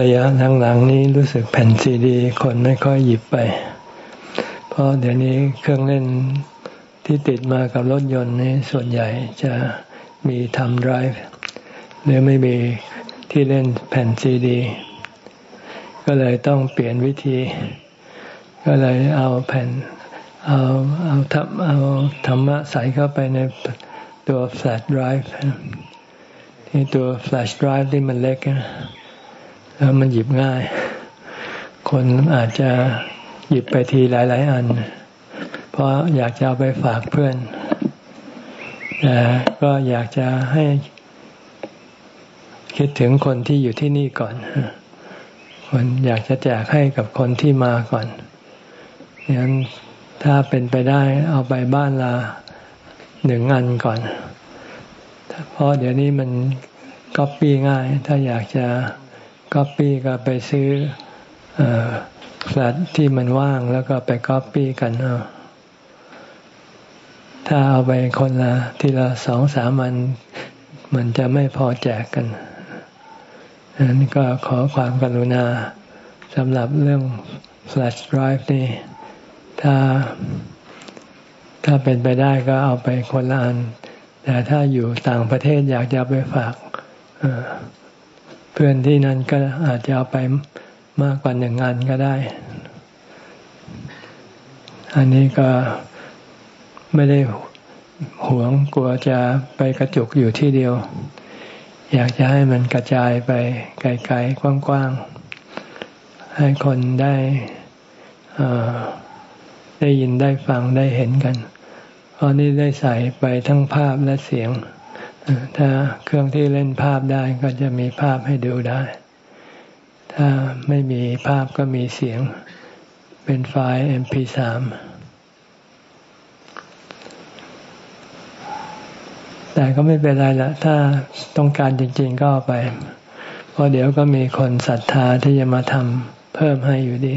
ระยะหลังๆนี้รู้สึกแผ่นซีดี คนไม่ค่อยหยิบไป เพราะเดี๋ยวนี้เครื่องเล่นที่ติดมากับรถยนต์นี่ส่วนใหญ่จะมีทำไดรฟ์หรือไม่มีที่เล่นแผ่นซีดี ก็เลยต้องเปลี่ยนวิธี ก็เลยเอาแผ่นเอาเอาทำเอาธรรมะใส่เข้าไปในตัวแฟลชไดรฟ์ที่ตัวแฟลชไดรฟ์ที่มันเล็กนะ แล้วมันหยิบง่าย คนอาจจะหยิบไปทีหลาย ๆ อัน เพราะอยากจะเอาไปฝากเพื่อนแต่ก็อยากจะให้คิดถึงคนที่อยู่ที่นี่ก่อน คนอยากจะแจกให้กับคนที่มาก่อนงั้นถ้าเป็นไปได้เอาไปบ้านละหนึ่งอันก่อน เพราะเดี๋ยวนี้มันก๊อปปี้ง่าย ถ้าอยากจะ ก๊อปปี้ก็ไปซื้อแฟลชที่มันว่างแล้วก็ไปก๊อปปี้กันเอาถ้าเอาไปคนละทีละสองสามอันมันจะไม่พอแจกกันอันนี้ก็ขอความกรุณาสำหรับเรื่อง flash drive นี่ถ้าถ้าเป็นไปได้ก็เอาไปคนละอัน แต่ถ้าอยู่ต่างประเทศอยากจะไปฝาก เเพื่อนที่นั่นก็อาจจะเอาไปมากกว่าหนึ่งอันก็ได้ อันนี้ก็ไม่ได้หวงกลัวจะไปกระจุกอยู่ที่เดียว อยากจะให้มันกระจายไปไกลๆกว้างๆ ให้คนได้ได้ยินได้ฟังได้เห็นกันเพราะนี้ได้ใส่ไปทั้งภาพและเสียง ถ้าเครื่องที่เล่นภาพได้ก็จะมีภาพให้ดูได้ ถ้าไม่มีภาพก็มีเสียง เป็นไฟล์ MP3 แต่ก็ไม่เป็นไรละถ้าต้องการจริง ๆก็ไป เพราะเดี๋ยวก็มีคนศรัทธาที่จะมาทำเพิ่มให้อยู่ดี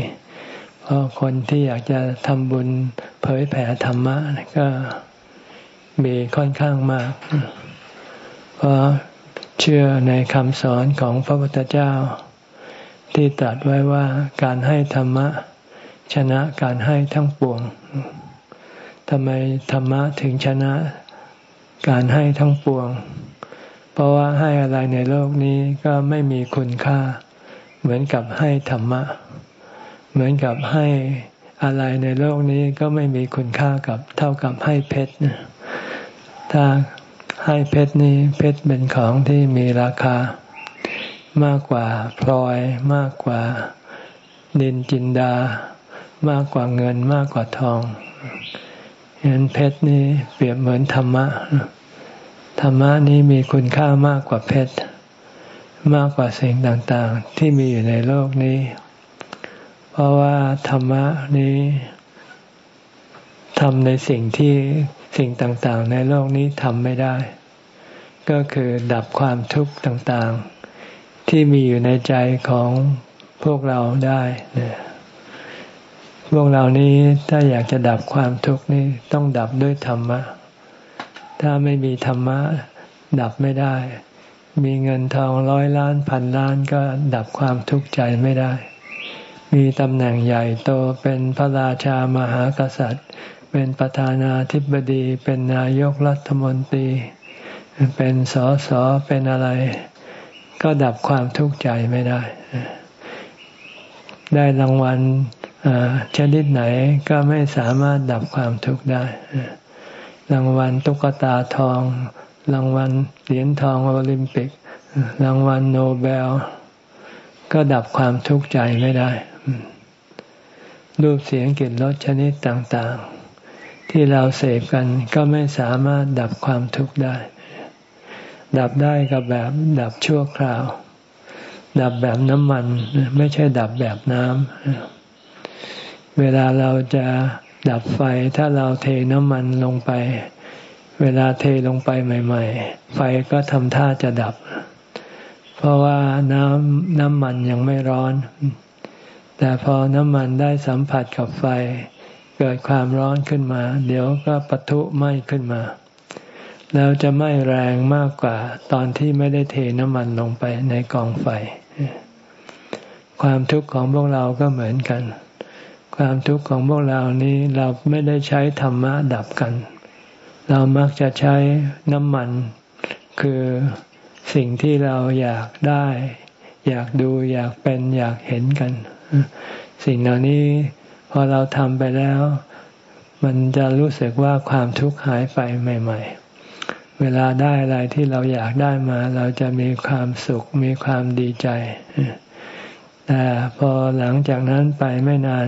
เพราะคนที่อยากจะทำบุญเผยแผ่ธรรมะก็มีค่อนข้างมาก ราะเชื่อในคำสอนของพระพุทธเจ้า ที่ตรัสไว้ว่าการให้ธรรมะ ชนะการให้ทั้งปวงทำไมธรรมะถึงชนะการให้ทั้งปวง เพราะว่าให้อะไรในโลกนี้ก็ไม่มีคุณค่า เหมือนกับให้ธรรมะ เหมือนกับให้อะไรในโลกนี้ก็ไม่มีคุณค่ากับเท่ากับให้เพชรถ้า ให้เพชรนี่เพชรเป็นของที่มีราคามากกว่าพลอยมากกว่าดินจินดา มากกว่าเงินมากกว่าทองเห็นเพชรนี่เปรียบเหมือนธรรมะ ธรรมะนี้มีคุณค่ามากกว่าเพชร มากกว่าสิ่งต่างๆ ที่มีอยู่ในโลกนี้ เพราะว่าธรรมะนี้ทำในสิ่งที่ สิ่งต่างๆ ในโลกนี้ทำไม่ได้ ก็คือดับความทุกข์ต่างๆ ที่มีอยู่ในใจของพวกเราได้พวกเรานี้ถ้าอยากจะดับความทุกข์นี่ต้องดับด้วยธรรมะ ถ้าไม่มีธรรมะ ดับไม่ได้ มีเงินทองร้อยล้านพันล้านก็ดับความทุกข์ใจไม่ได้ มีตำแหน่งใหญ่โตเป็นพระราชามหากษัตริย์ เป็นประธานาธิบดี เป็นนายกรัฐมนตรี เป็นสอสอเป็นอะไร ก็ดับความทุกข์ใจไม่ได้ ได้รางวัลชนิดไหนก็ไม่สามารถดับความทุกข์ได้ รางวัลตุ๊กตาทอง รางวัลเหรียญทองโอลิมปิก รางวัลโนเบล ก็ดับความทุกข์ใจไม่ได้รูปเสียงกลิ่นรสชนิดต่างๆ ที่เราเสพกันก็ไม่สามารถดับความทุกข์ได้ ดับได้กับแบบดับชั่วคราว ดับแบบน้ำมัน ไม่ใช่ดับแบบน้ำเวลาเราจะดับไฟถ้าเราเทน้ำมันลงไป เวลาเทลงไปใหม่ ๆ ไฟก็ทำท่าจะดับ เพราะว่าน้ำน้ำมันยังไม่ร้อน แต่พอน้ำมันได้สัมผัสกับไฟ เกิดความร้อนขึ้นมา เดี๋ยวก็ปะทุไหม้ขึ้นมา แล้วจะไหม้แรงมากกว่าตอนที่ไม่ได้เทน้ำมันลงไปในกองไฟ ความทุกข์ของพวกเราก็เหมือนกัน ความทุกข์ของพวกเรานี้เราไม่ได้ใช้ธรรมะดับกัน เรามักจะใช้น้ำมันคือสิ่งที่เราอยากได้ อยากดูอยากเป็นอยากเห็นกัน สิ่งเหล่านี้ อเราทำไปแล้ว มันจะรู้สึกว่าความทุกข์หายไปใหม่ ๆ เวลาได้อะไรที่เราอยากได้มา เราจะมีความสุขมีความดีใจ แต่พอหลังจากนั้นไปไม่นาน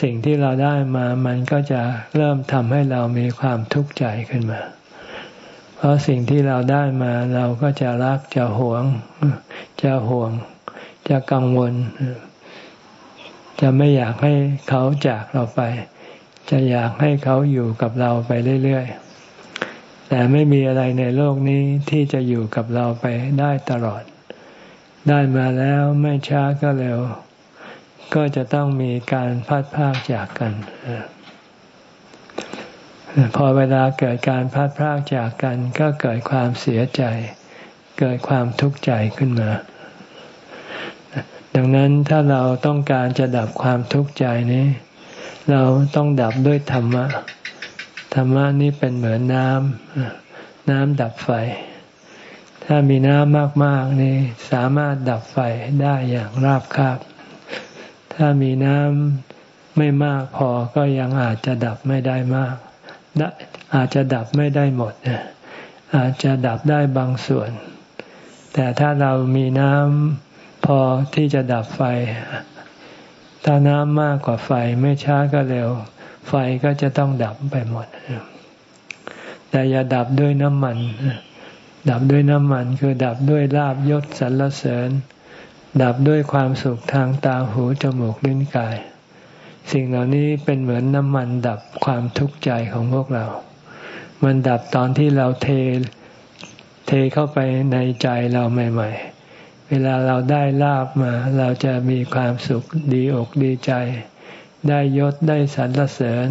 สิ่งที่เราได้มา มันก็จะเริ่มทำให้เรามีความทุกข์ใจขึ้นมาเพราะสิ่งที่เราได้มาเราก็จะรักจะหวง จะห่วง จะกังวล จะไม่อยากให้เขาจากเราไป จะอยากให้เขาอยู่กับเราไปเรื่อยๆ แต่ไม่มีอะไรในโลกนี้ที่จะอยู่กับเราไปได้ตลอด ได้มาแล้วไม่ช้าก็เร็ว ก็จะต้องมีการพัดพากจากกัน พอเวลาเกิดการพัดพากจากกัน ก็เกิดความเสียใจ เกิดความทุกข์ใจขึ้นมา ดังนั้นถ้าเราต้องการจะดับความทุกข์ใจนี้ เราต้องดับด้วยธรรมะ ธรรมะนี้เป็นเหมือนน้ำน้ำดับไฟ ถ้ามีน้ำมากๆนี่สามารถดับไฟได้อย่างราบคาบ ถ้ามีน้ำไม่มากพอก็ยังอาจจะดับไม่ได้มาก อาจจะดับไม่ได้หมด อาจจะดับได้บางส่วน แต่ถ้าเรามีน้ำ พอที่จะดับไฟ ถ้าน้ำมากกว่าไฟไม่ช้าก็เร็ว ไฟก็จะต้องดับไปหมด แต่อย่าดับด้วยน้ำมัน ดับด้วยน้ำมันคือดับด้วยลาบยศสรรเสริญ ดับด้วยความสุขทางตาหูจมูกลิ้นกาย สิ่งเหล่านี้เป็นเหมือนน้ำมันดับความทุกข์ใจของพวกเรา มันดับตอนที่เราเทเทเข้าไปในใจเราใหม่ ๆ เวลาเราได้ลาบมา เราจะมีความสุขดีอกดีใจ ได้ยศได้สรรเสริญ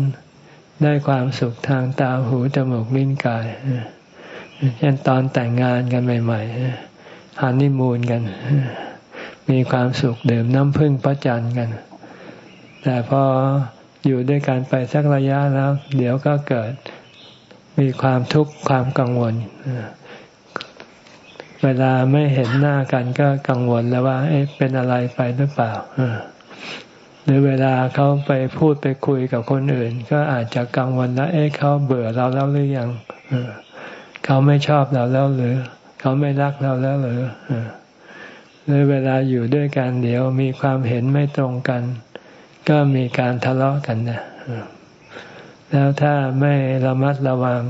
ได้ความสุขทางตาหูจมูกลิ้นกายเช่นตอนแต่งงานกันใหม่ๆฮันนีมูนกัน มีความสุขดื่มน้ำพึ่งพระจันทร์กัน แต่พออยู่ด้วยกันไปสักระยะแล้ว เดี๋ยวก็เกิดมีความทุกข์ความกังวล เวลาไม่เห็นหน้ากันก็กังวลแล้วว่าเอ๊ะเป็นอะไรไปหรือเปล่าหรือเวลาเขาไปพูดไปคุยกับคนอื่น ก็อาจจะกังวลแล้วเอ๊ะเขาเบื่อเราแล้วหรือยังเขาไม่ชอบเราแล้วหรือ เขาไม่รักเราแล้วหรือหรือเวลาอยู่ด้วยกันเดี๋ยวมีความเห็นไม่ตรงกัน ก็มีการทะเลาะกันนะแล้วถ้าไม่ระมัดระวัง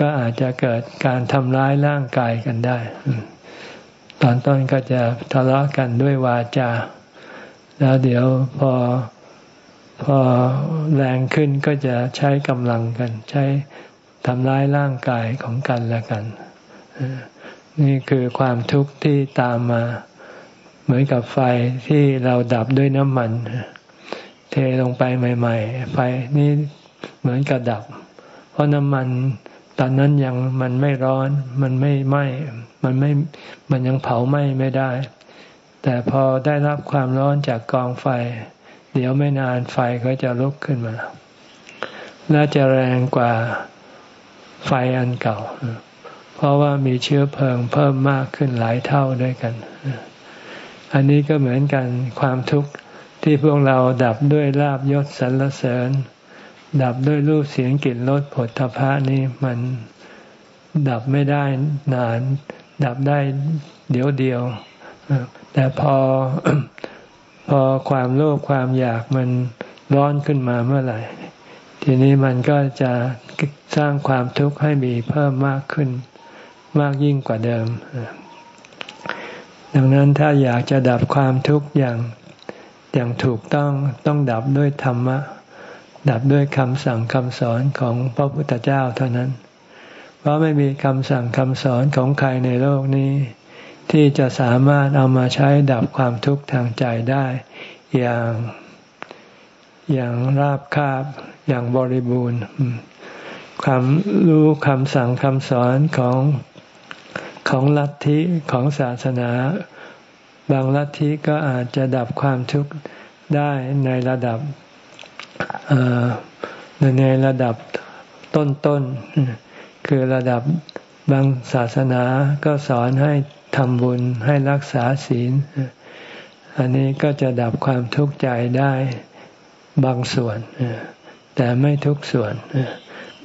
ก็อาจจะเกิดการทำร้ายร่างกายกันได้ ตอนต้นก็จะทะเลาะกันด้วยวาจา แล้วเดี๋ยวพอพอแรงขึ้นก็จะใช้กำลังกัน ใช้ทำร้ายร่างกายของกันและกัน นี่คือความทุกข์ที่ตามมา เหมือนกับไฟที่เราดับด้วยน้ำมัน เทลงไปใหม่ ๆ ไฟนี่เหมือนกับดับ เพราะน้ำมัน ตอนนั้นยังมันไม่ร้อน มันไม่ไหม้มันไม่มันยังเผาไหม้ไม่ได้ แต่พอได้รับความร้อนจากกองไฟ เดี๋ยวไม่นานไฟก็จะลุกขึ้นมา และจะแรงกว่าไฟอันเก่า เพราะว่ามีเชื้อเพลิงเพิ่มมากขึ้นหลายเท่าด้วยกัน อันนี้ก็เหมือนกันความทุกข์ที่พวกเราดับด้วยลาบยศสรรเสริญ ดับด้วยรูปเสียงกลิ่นรสผลทพะนี่มันดับไม่ได้นาน ดับได้เดี๋ยวเดียว แต่พอพอความโลภความอยากมันร้อนขึ้นมาเมื่อไหร่ ทีนี้มันก็จะสร้างความทุกข์ให้มีเพิ่มมากขึ้น มากยิ่งกว่าเดิม ดังนั้นถ้าอยากจะดับความทุกข์อย่างอย่างถูกต้องต้องดับด้วยธรรมะ ดับด้วยคำสั่งคำสอนของพระพุทธเจ้าเท่านั้น เพราะไม่มีคำสั่งคำสอนของใครในโลกนี้ ที่จะสามารถเอามาใช้ดับความทุกข์ทางใจได้ อย่างอย่างราบคาบอย่างบริบูรณ์ความรู้คำสั่งคำสอนของของลัทธิของศาสนา บางลัทธิก็อาจจะดับความทุกข์ได้ในระดับ ในระดับต้นๆ คือระดับบางศาสนาก็สอนให้ทำบุญให้รักษาศีล อันนี้ก็จะดับความทุกข์ใจได้บางส่วน แต่ไม่ทุกส่วน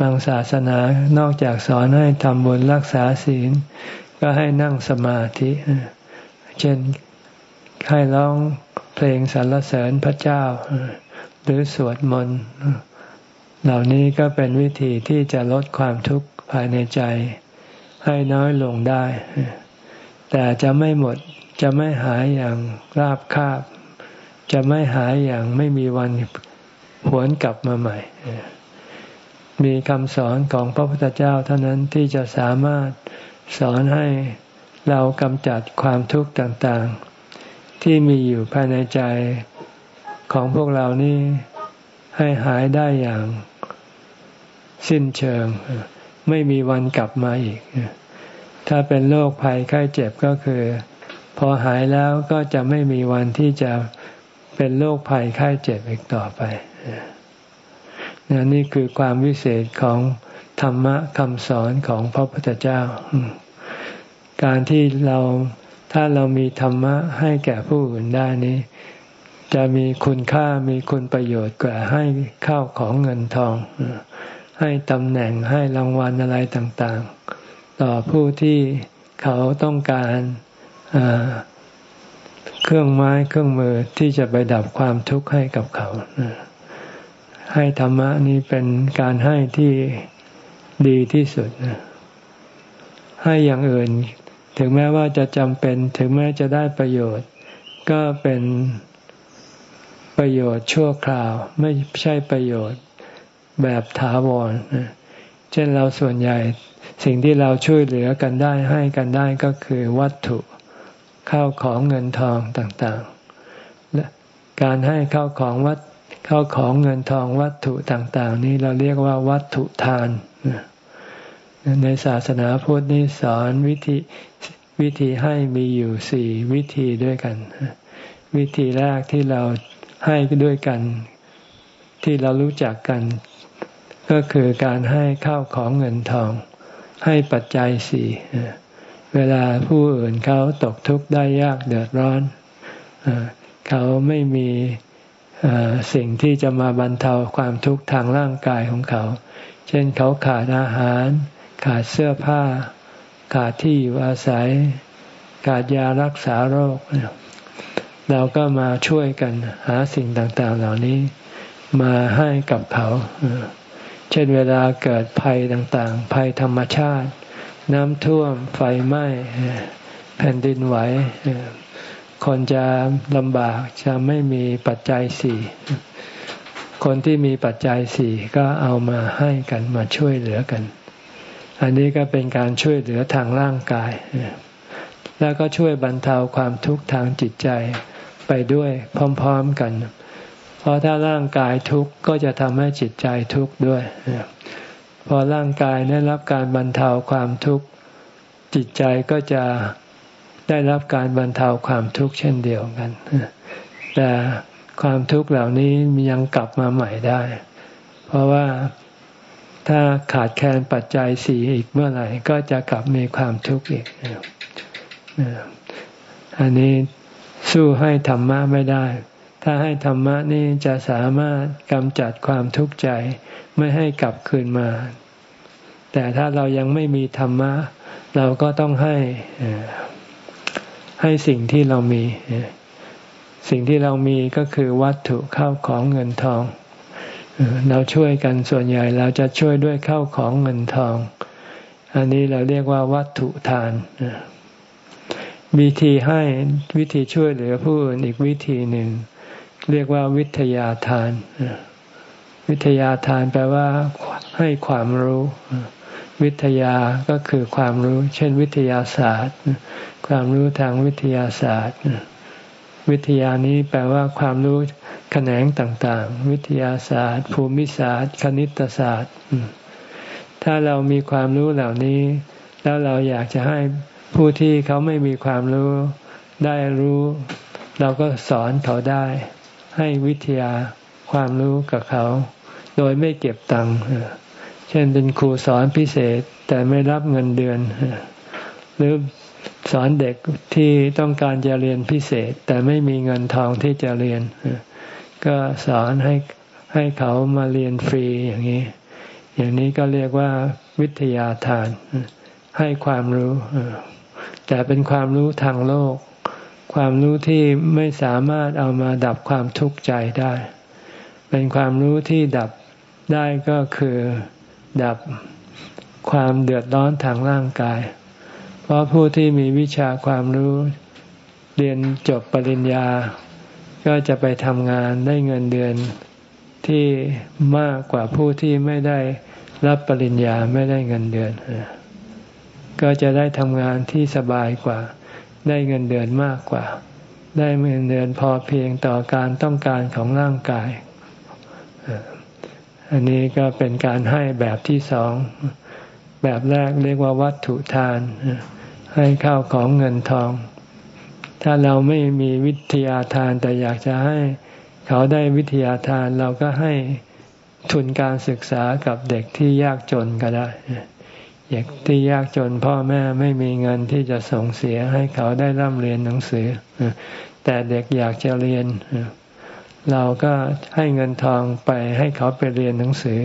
บางศาสนานอกจากสอนให้ทำบุญรักษาศีล ก็ให้นั่งสมาธิ เช่นให้ร้องเพลงสรรเสริญพระเจ้า หรือสวดมนต์เหล่านี้ก็เป็นวิธีที่จะลดความทุกข์ภายในใจ ให้น้อยลงได้ แต่จะไม่หมดจะไม่หายอย่างราบคาบ จะไม่หายอย่างไม่มีวันหวนกลับมาใหม่ มีคำสอนของพระพุทธเจ้าเท่านั้นที่จะสามารถสอนให้เรากำจัดความทุกข์ต่างๆ ที่มีอยู่ภายในใจ ของพวกเรานี่ให้หายได้อย่างสิ้นเชิง ไม่มีวันกลับมาอีก ถ้าเป็นโรคภัยไข้เจ็บก็คือ พอหายแล้วก็จะไม่มีวันที่จะเป็นโรคภัยไข้เจ็บอีกต่อไปนี่คือความวิเศษของธรรมะคำสอนของพระพุทธเจ้า การที่เราถ้าเรามีธรรมะให้แก่ผู้อื่นได้นี้ จะมีคุณค่ามีคุณประโยชน์กว่าให้ข้าวของเงินทอง ให้ตำแหน่งให้รางวัลอะไรต่างๆ ต่อผู้ที่เขาต้องการเครื่องไม้เครื่องมือที่จะไปดับความทุกข์ให้กับเขา ให้ธรรมะนี้เป็นการให้ที่ดีที่สุด ให้อย่างอื่น ถึงแม้ว่าจะจำเป็น ถึงแม้จะได้ประโยชน์ ก็เป็น ประโยชน์ชั่วคราว ไม่ใช่ประโยชน์แบบถาวรเช่นเราส่วนใหญ่สิ่งที่เราช่วยเหลือกันได้ให้กันได้ก็คือวัตถุข้าวของเงินทองต่างๆและการให้ข้าวของวัดข้าวของเงินทองวัตถุต่าง ๆ นี้เราเรียกว่าวัตถุทาน ในศาสนาพุทธนี้สอนวิธีวิธีให้มีอยู่สี่วิธีด้วยกัน วิธีแรกที่เรา ให้ด้วยกันที่เรารู้จักกัน ก็คือการให้ข้าวของเงินทอง ให้ปัจจัยสี่เวลาผู้อื่นเขาตกทุกข์ได้ยากเดือดร้อน เขาไม่มีสิ่งที่จะมาบรรเทาความทุกข์ทางร่างกายของเขา เช่นเขาขาดอาหาร ขาดเสื้อผ้า ขาดที่อยู่อาศัย ขาดยารักษาโรค เราก็มาช่วยกันหาสิ่งต่างๆ เหล่านี้มาให้กับเขาเช่นเวลาเกิดภัยต่างๆ ภัยธรรมชาติ น้ำท่วมไฟไหม้แผ่นดินไหวคนจะลำบากจะไม่มีปัจจัยสี่คนที่มีปัจจัยสี่ก็เอามาให้กันมาช่วยเหลือกัน อันนี้ก็เป็นการช่วยเหลือทางร่างกาย แล้วก็ช่วยบรรเทาความทุกข์ทางจิตใจ ไปด้วยพร้อม ๆกัน เพราะถ้าร่างกายทุกข์ก็จะทำให้จิตใจทุกข์ด้วย พอร่างกายได้รับการบรรเทาความทุกข์จิตใจก็จะได้รับการบรรเทาความทุกข์เช่นเดียวกัน แต่ความทุกข์เหล่านี้ยังกลับมาใหม่ได้ เพราะว่าถ้าขาดแคลนปัจจัยสี่อีกเมื่อไหร่ ก็จะกลับมีความทุกข์อีกอันนี้ สู้ให้ธรรมะไม่ได้ ถ้าให้ธรรมะนี่จะสามารถกำจัดความทุกข์ใจไม่ให้กลับคืนมา แต่ถ้าเรายังไม่มีธรรมะ เราก็ต้องให้ให้สิ่งที่เรามี สิ่งที่เรามีก็คือวัตถุเข้าของเงินทอง เราช่วยกันส่วนใหญ่เราจะช่วยด้วยเข้าของเงินทอง อันนี้เราเรียกว่าวัตถุทาน วิธีให้วิธีช่วยเหลือผู้อื่นอีกวิธีหนึ่ง เรียกว่าวิทยาทาน วิทยาทานแปลว่า ให้ความรู้ วิทยาก็คือความรู้ เช่น วิทยาศาสตร์ ความรู้ทางวิทยาศาสตร์ วิทยานี้แปลว่าความรู้แขนงต่างๆ วิทยาศาสตร์ ภูมิศาสตร์ คณิตศาสตร์ ถ้าเรามีความรู้เหล่านี้ แล้วเราอยากจะให้ ผู้ที่เขาไม่มีความรู้ได้รู้ เราก็สอนเขาได้ให้วิทยาความรู้กับเขา โดยไม่เก็บตังค์เช่นเป็นครูสอนพิเศษแต่ไม่รับเงินเดือน หรือสอนเด็กที่ต้องการจะเรียนพิเศษ แต่ไม่มีเงินทองที่จะเรียน ก็สอนให้ให้เขามาเรียนฟรีอย่างนี้ อย่างนี้ก็เรียกว่าวิทยาทานให้ความรู้ แต่เป็นความรู้ทางโลก ความรู้ที่ไม่สามารถเอามาดับความทุกข์ใจได้ เป็นความรู้ที่ดับได้ก็คือดับความเดือดร้อนทางร่างกาย เพราะผู้ที่มีวิชาความรู้เรียนจบปริญญา ก็จะไปทำงานได้เงินเดือนที่มากกว่าผู้ที่ไม่ได้รับปริญญาไม่ได้เงินเดือน ก็จะได้ทำงานที่สบายกว่า ได้เงินเดือนมากกว่า ได้เงินเดือนพอเพียงต่อการต้องการของร่างกาย อันนี้ก็เป็นการให้แบบที่สอง แบบแรกเรียกว่าวัตถุทาน ให้ข้าวของเงินทอง ถ้าเราไม่มีวิทยาทานแต่อยากจะให้เขาได้วิทยาทานเราก็ให้ทุนการศึกษากับเด็กที่ยากจนก็ได้ เด็กที่ยากจนพ่อแม่ไม่มีเงินที่จะส่งเสียให้เขาได้ร่ำเรียนหนังสือ แต่เด็กอยากจะเรียน เราก็ให้เงินทองไปให้เขาไปเรียนหนังสือ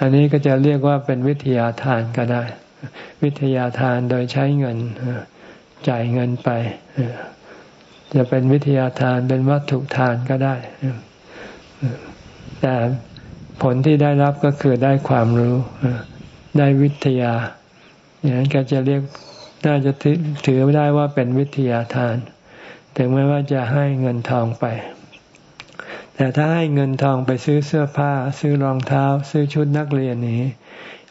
อันนี้ก็จะเรียกว่าเป็นวิทยาทานก็ได้ วิทยาทานโดยใช้เงินจ่ายเงินไป จะเป็นวิทยาทานเป็นวัตถุทานก็ได้ แต่ผลที่ได้รับก็คือได้ความรู้ ได้วิทยา อย่างนั้นก็จะเรียกน่าจะถือไม่ได้ว่าเป็นวิทยาทาน ถึงแม้ว่าจะให้เงินทองไป แต่ถ้าให้เงินทองไปซื้อเสื้อผ้า ซื้อรองเท้า ซื้อชุดนักเรียนนี้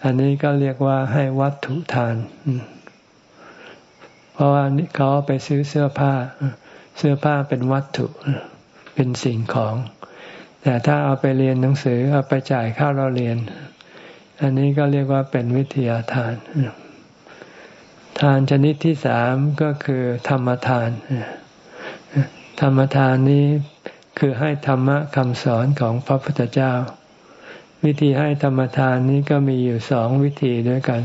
อันนี้ก็เรียกว่าให้วัตถุทาน เพราะว่าเขาไปซื้อเสื้อผ้า เสื้อผ้าเป็นวัตถุ เป็นสิ่งของ แต่ถ้าเอาไปเรียนหนังสือเอาไปจ่ายค่าเราเรียน อันนี้ก็เรียกว่าเป็นวิทยาทาน ทานชนิดที่สามก็คือธรรมทาน ธรรมทานนี้คือให้ธรรมะคำสอนของพระพุทธเจ้า วิธีให้ธรรมทานนี้ก็มีอยู่สองวิธีด้วยกัน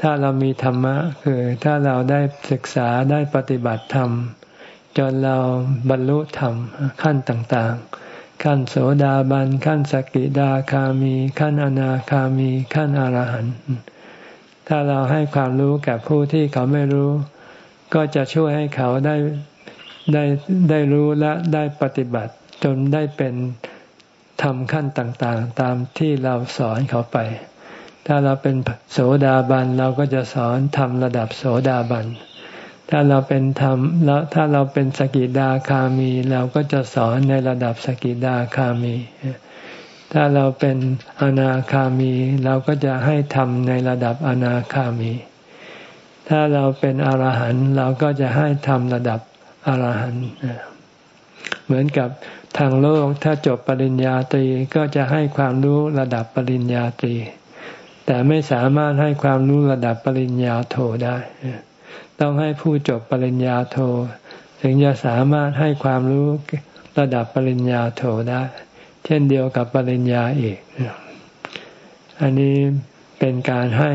ถ้าเรามีธรรมะคือถ้าเราได้ศึกษาได้ปฏิบัติธรรม จนเราบรรลุธรรมขั้นต่างๆ ขั้นโสดาบัน ขั้นสกิดาคามี ขั้นอนาคามี ขั้นอรหันต์ถ้าเราให้ความรู้กับผู้ที่เขาไม่รู้ ก็จะช่วยให้เขาได้ได้ได้รู้และได้ปฏิบัติ จนได้เป็นทำขั้นต่างๆ ตามที่เราสอนเขาไป ถ้าเราเป็นโสดาบันเราก็จะสอนทำระดับโสดาบัน ถ้าเราเป็นธรรมแล้วถ้าเราเป็นสกิดาคามี เราก็จะสอนในระดับสกิดาคามี ถ้าเราเป็นอนาคามี เราก็จะให้ทำในระดับอนาคามี ถ้าเราเป็นอรหันต์เราก็จะให้ทำระดับอรหันต์เหมือนกับทางโลกถ้าจบปริญญาตรีก็จะให้ความรู้ระดับปริญญาตรี แต่ไม่สามารถให้ความรู้ระดับปริญญาโทได้ ต้องให้ผู้จบปริญญาโท ถึงจะสามารถให้ความรู้ระดับปริญญาโทได้ เช่นเดียวกับปริญญาเอกอันนี้เป็นการให้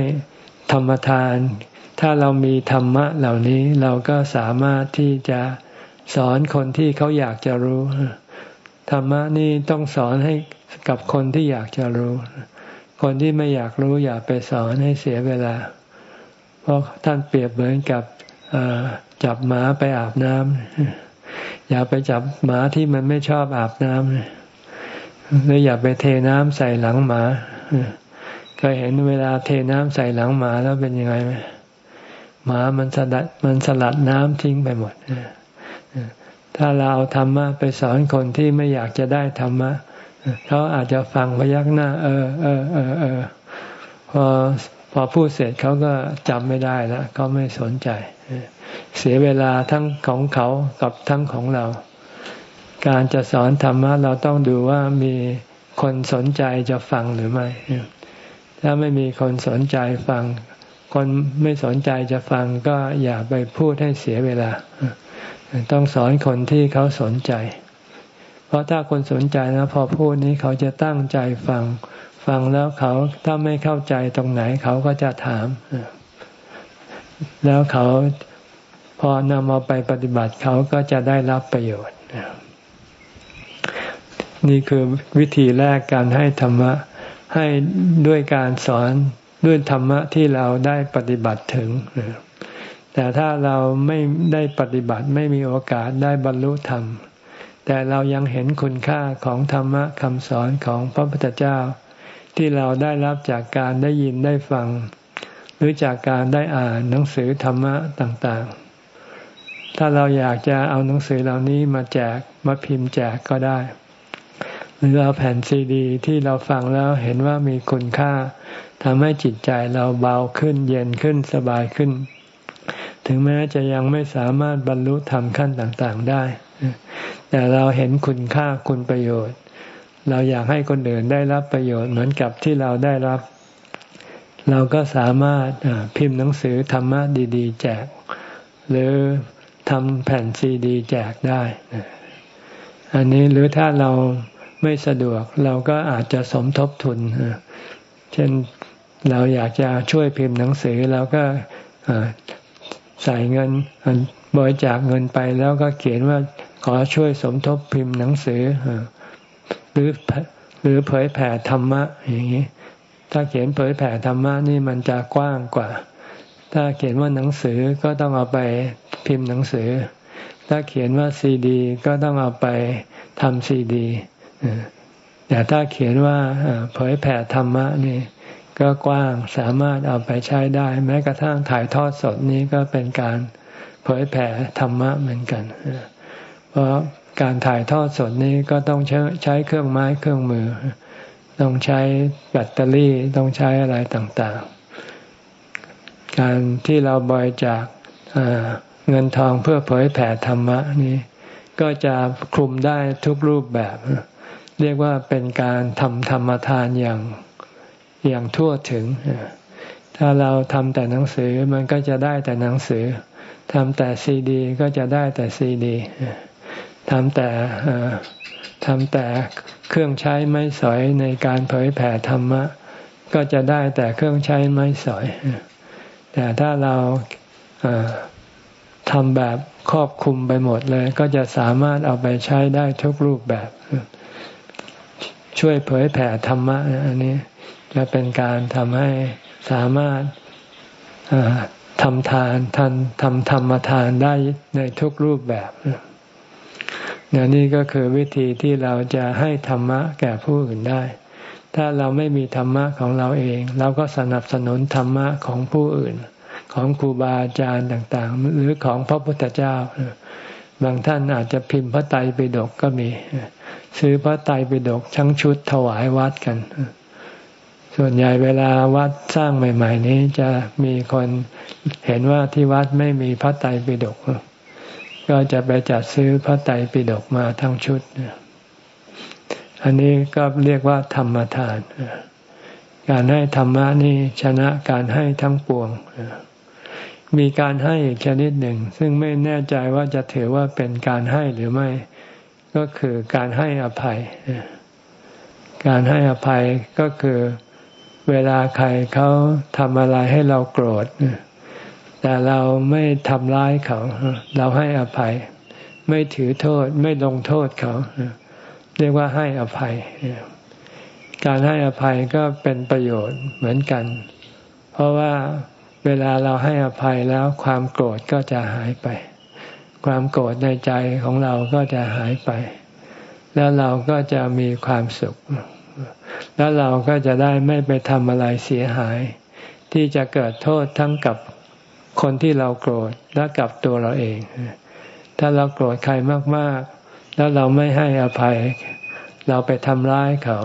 ธรรมทาน ถ้าเรามีธรรมะเหล่านี้เราก็สามารถที่จะสอนคนที่เขาอยากจะรู้ ธรรมะนี่ต้องสอนให้กับคนที่อยากจะรู้ คนที่ไม่อยากรู้อย่าไปสอนให้เสียเวลา เพราะท่านเปรียบเหมือนกับจับหมาไปอาบน้ำอย่าไปจับหมาที่มันไม่ชอบอาบน้ำหรืออย่าไปเทน้ำใส่หลังหมาเคยเห็นเวลาเทน้ำใส่หลังหมาแล้วเป็นยังไงไหมหมามันสลัดมันสลัดน้ำทิ้งไปหมดถ้าเราเอาธรรมะไปสอนคนที่ไม่อยากจะได้ธรรมะเขาอาจจะฟังพยักหน้า เออเออเออเออพอ พอพูดเสร็จเขาก็จำไม่ได้แล้วเขาไม่สนใจ เสียเวลาทั้งของเขากับทั้งของเรา การจะสอนธรรมะเราต้องดูว่ามีคนสนใจจะฟังหรือไม่ ถ้าไม่มีคนสนใจฟัง คนไม่สนใจจะฟังก็อย่าไปพูดให้เสียเวลา ต้องสอนคนที่เขาสนใจ เพราะถ้าคนสนใจนะพอพูดนี้เขาจะตั้งใจฟัง ฟังแล้วเขาถ้าไม่เข้าใจตรงไหนเขาก็จะถาม แล้วเขาพอนำเอาไปปฏิบัติเขาก็จะได้รับประโยชน์ นี่คือวิธีแรกการให้ธรรมะ ให้ด้วยการสอนด้วยธรรมะที่เราได้ปฏิบัติถึง แต่ถ้าเราไม่ได้ปฏิบัติไม่มีโอกาสได้บรรลุธรรม แต่เรายังเห็นคุณค่าของธรรมะคำสอนของพระพุทธเจ้า ที่เราได้รับจากการได้ยินได้ฟัง หรือจากการได้อ่านหนังสือธรรมะต่างๆ ถ้าเราอยากจะเอาหนังสือเหล่านี้มาแจกมาพิมพ์แจกก็ได้ หรือเอาแผ่นซีดี ที่เราฟังแล้วเห็นว่ามีคุณค่าทำให้จิตใจเราเบาขึ้นเย็นขึ้นสบายขึ้น ถึงแม้จะยังไม่สามารถบรรลุธรรมขั้นต่างๆได้ แต่เราเห็นคุณค่าคุณประโยชน์ เราอยากให้คนอื่นได้รับประโยชน์เหมือนกับที่เราได้รับ เราก็สามารถพิมพ์หนังสือธรรมะดี ๆ แจก หรือทำแผ่นซีดี แจกได้อันนี้หรือถ้าเราไม่สะดวกเราก็อาจจะสมทบทุน เช่นเราอยากจะช่วยพิมพ์หนังสือเราก็ใส่เงินบริจาคเงินไปแล้วก็เขียนว่าขอช่วยสมทบพิมพ์หนังสือ หรือหรือเผยแผ่ธรรมะอย่างนี้ ถ้าเขียนเผยแผ่ธรรมะนี่มันจะกว้างกว่า ถ้าเขียนว่าหนังสือก็ต้องเอาไปพิมพ์หนังสือ ถ้าเขียนว่าซีดี ก็ต้องเอาไปทำซีดีแต่ถ้าเขียนว่าเผยแผ่ธรรมะนี่ก็กว้างสามารถเอาไปใช้ได้ แม้กระทั่งถ่ายทอดสดนี้ก็เป็นการเผยแผ่ธรรมะเหมือนกัน เพราะ การถ่ายทอดสดนี้ก็ต้องใช้ใช้เครื่องไม้เครื่องมือ ต้องใช้แบตเตอรี่ต้องใช้อะไรต่างๆ การที่เราบริจาคเงินทองเพื่อเผยแผ่ธรรมะนี้ก็จะคลุมได้ทุกรูปแบบ เรียกว่าเป็นการทำธรรมทานอย่างอย่างทั่วถึง ถ้าเราทำแต่หนังสือมันก็จะได้แต่หนังสือทำแต่ซีดี ก็จะได้แต่ซีดี ทำแต่ทำแต่เครื่องใช้ไม้สอยในการเผยแผ่ธรรมะ ก็จะได้แต่เครื่องใช้ไม้สอย แต่ถ้าเราทำแบบครอบคุมไปหมดเลย ก็จะสามารถเอาไปใช้ได้ทุกรูปแบบ ช่วยเผยแผ่ธรรมะอันนี้จะเป็นการทำให้สามารถทำทานทันทำธรรมทานได้ในทุกรูปแบบ เนี่ยนี่ก็คือวิธีที่เราจะให้ธรรมะแก่ผู้อื่นได้ ถ้าเราไม่มีธรรมะของเราเอง เราก็สนับสนุนธรรมะของผู้อื่น ของครูบาอาจารย์ต่างๆ หรือของพระพุทธเจ้า บางท่านอาจจะพิมพ์พระไตรปิฎกก็มี ซื้อพระไตรปิฎกทั้งชุดถวายวัดกัน ส่วนใหญ่เวลาวัดสร้างใหม่ ๆ นี้จะมีคนเห็นว่าที่วัดไม่มีพระไตรปิฎก ก็จะไปจัดซื้อพระไตรปิฎกมาทั้งชุด อันนี้ก็เรียกว่าธรรมทาน การให้ธรรมะนี่ชนะการให้ทั้งปวง มีการให้อีกชนิดหนึ่ง ซึ่งไม่แน่ใจว่าจะถือว่าเป็นการให้หรือไม่ ก็คือการให้อภัย การให้อภัยก็คือเวลาใครเขาทำอะไรให้เราโกรธ แต่เราไม่ทำร้ายเขา เราให้อภัย ไม่ถือโทษ ไม่ลงโทษเขา เรียกว่าให้อภัย การให้อภัยก็เป็นประโยชน์เหมือนกัน เพราะว่าเวลาเราให้อภัยแล้วความโกรธก็จะหายไป ความโกรธในใจของเราก็จะหายไป แล้วเราก็จะมีความสุข แล้วเราก็จะได้ไม่ไปทำอะไรเสียหาย ที่จะเกิดโทษทั้งกับ คนที่เราโกรธและกับตัวเราเอง ถ้าเราโกรธใครมาก ๆ แล้วเราไม่ให้อภัย เราไปทำร้ายเขา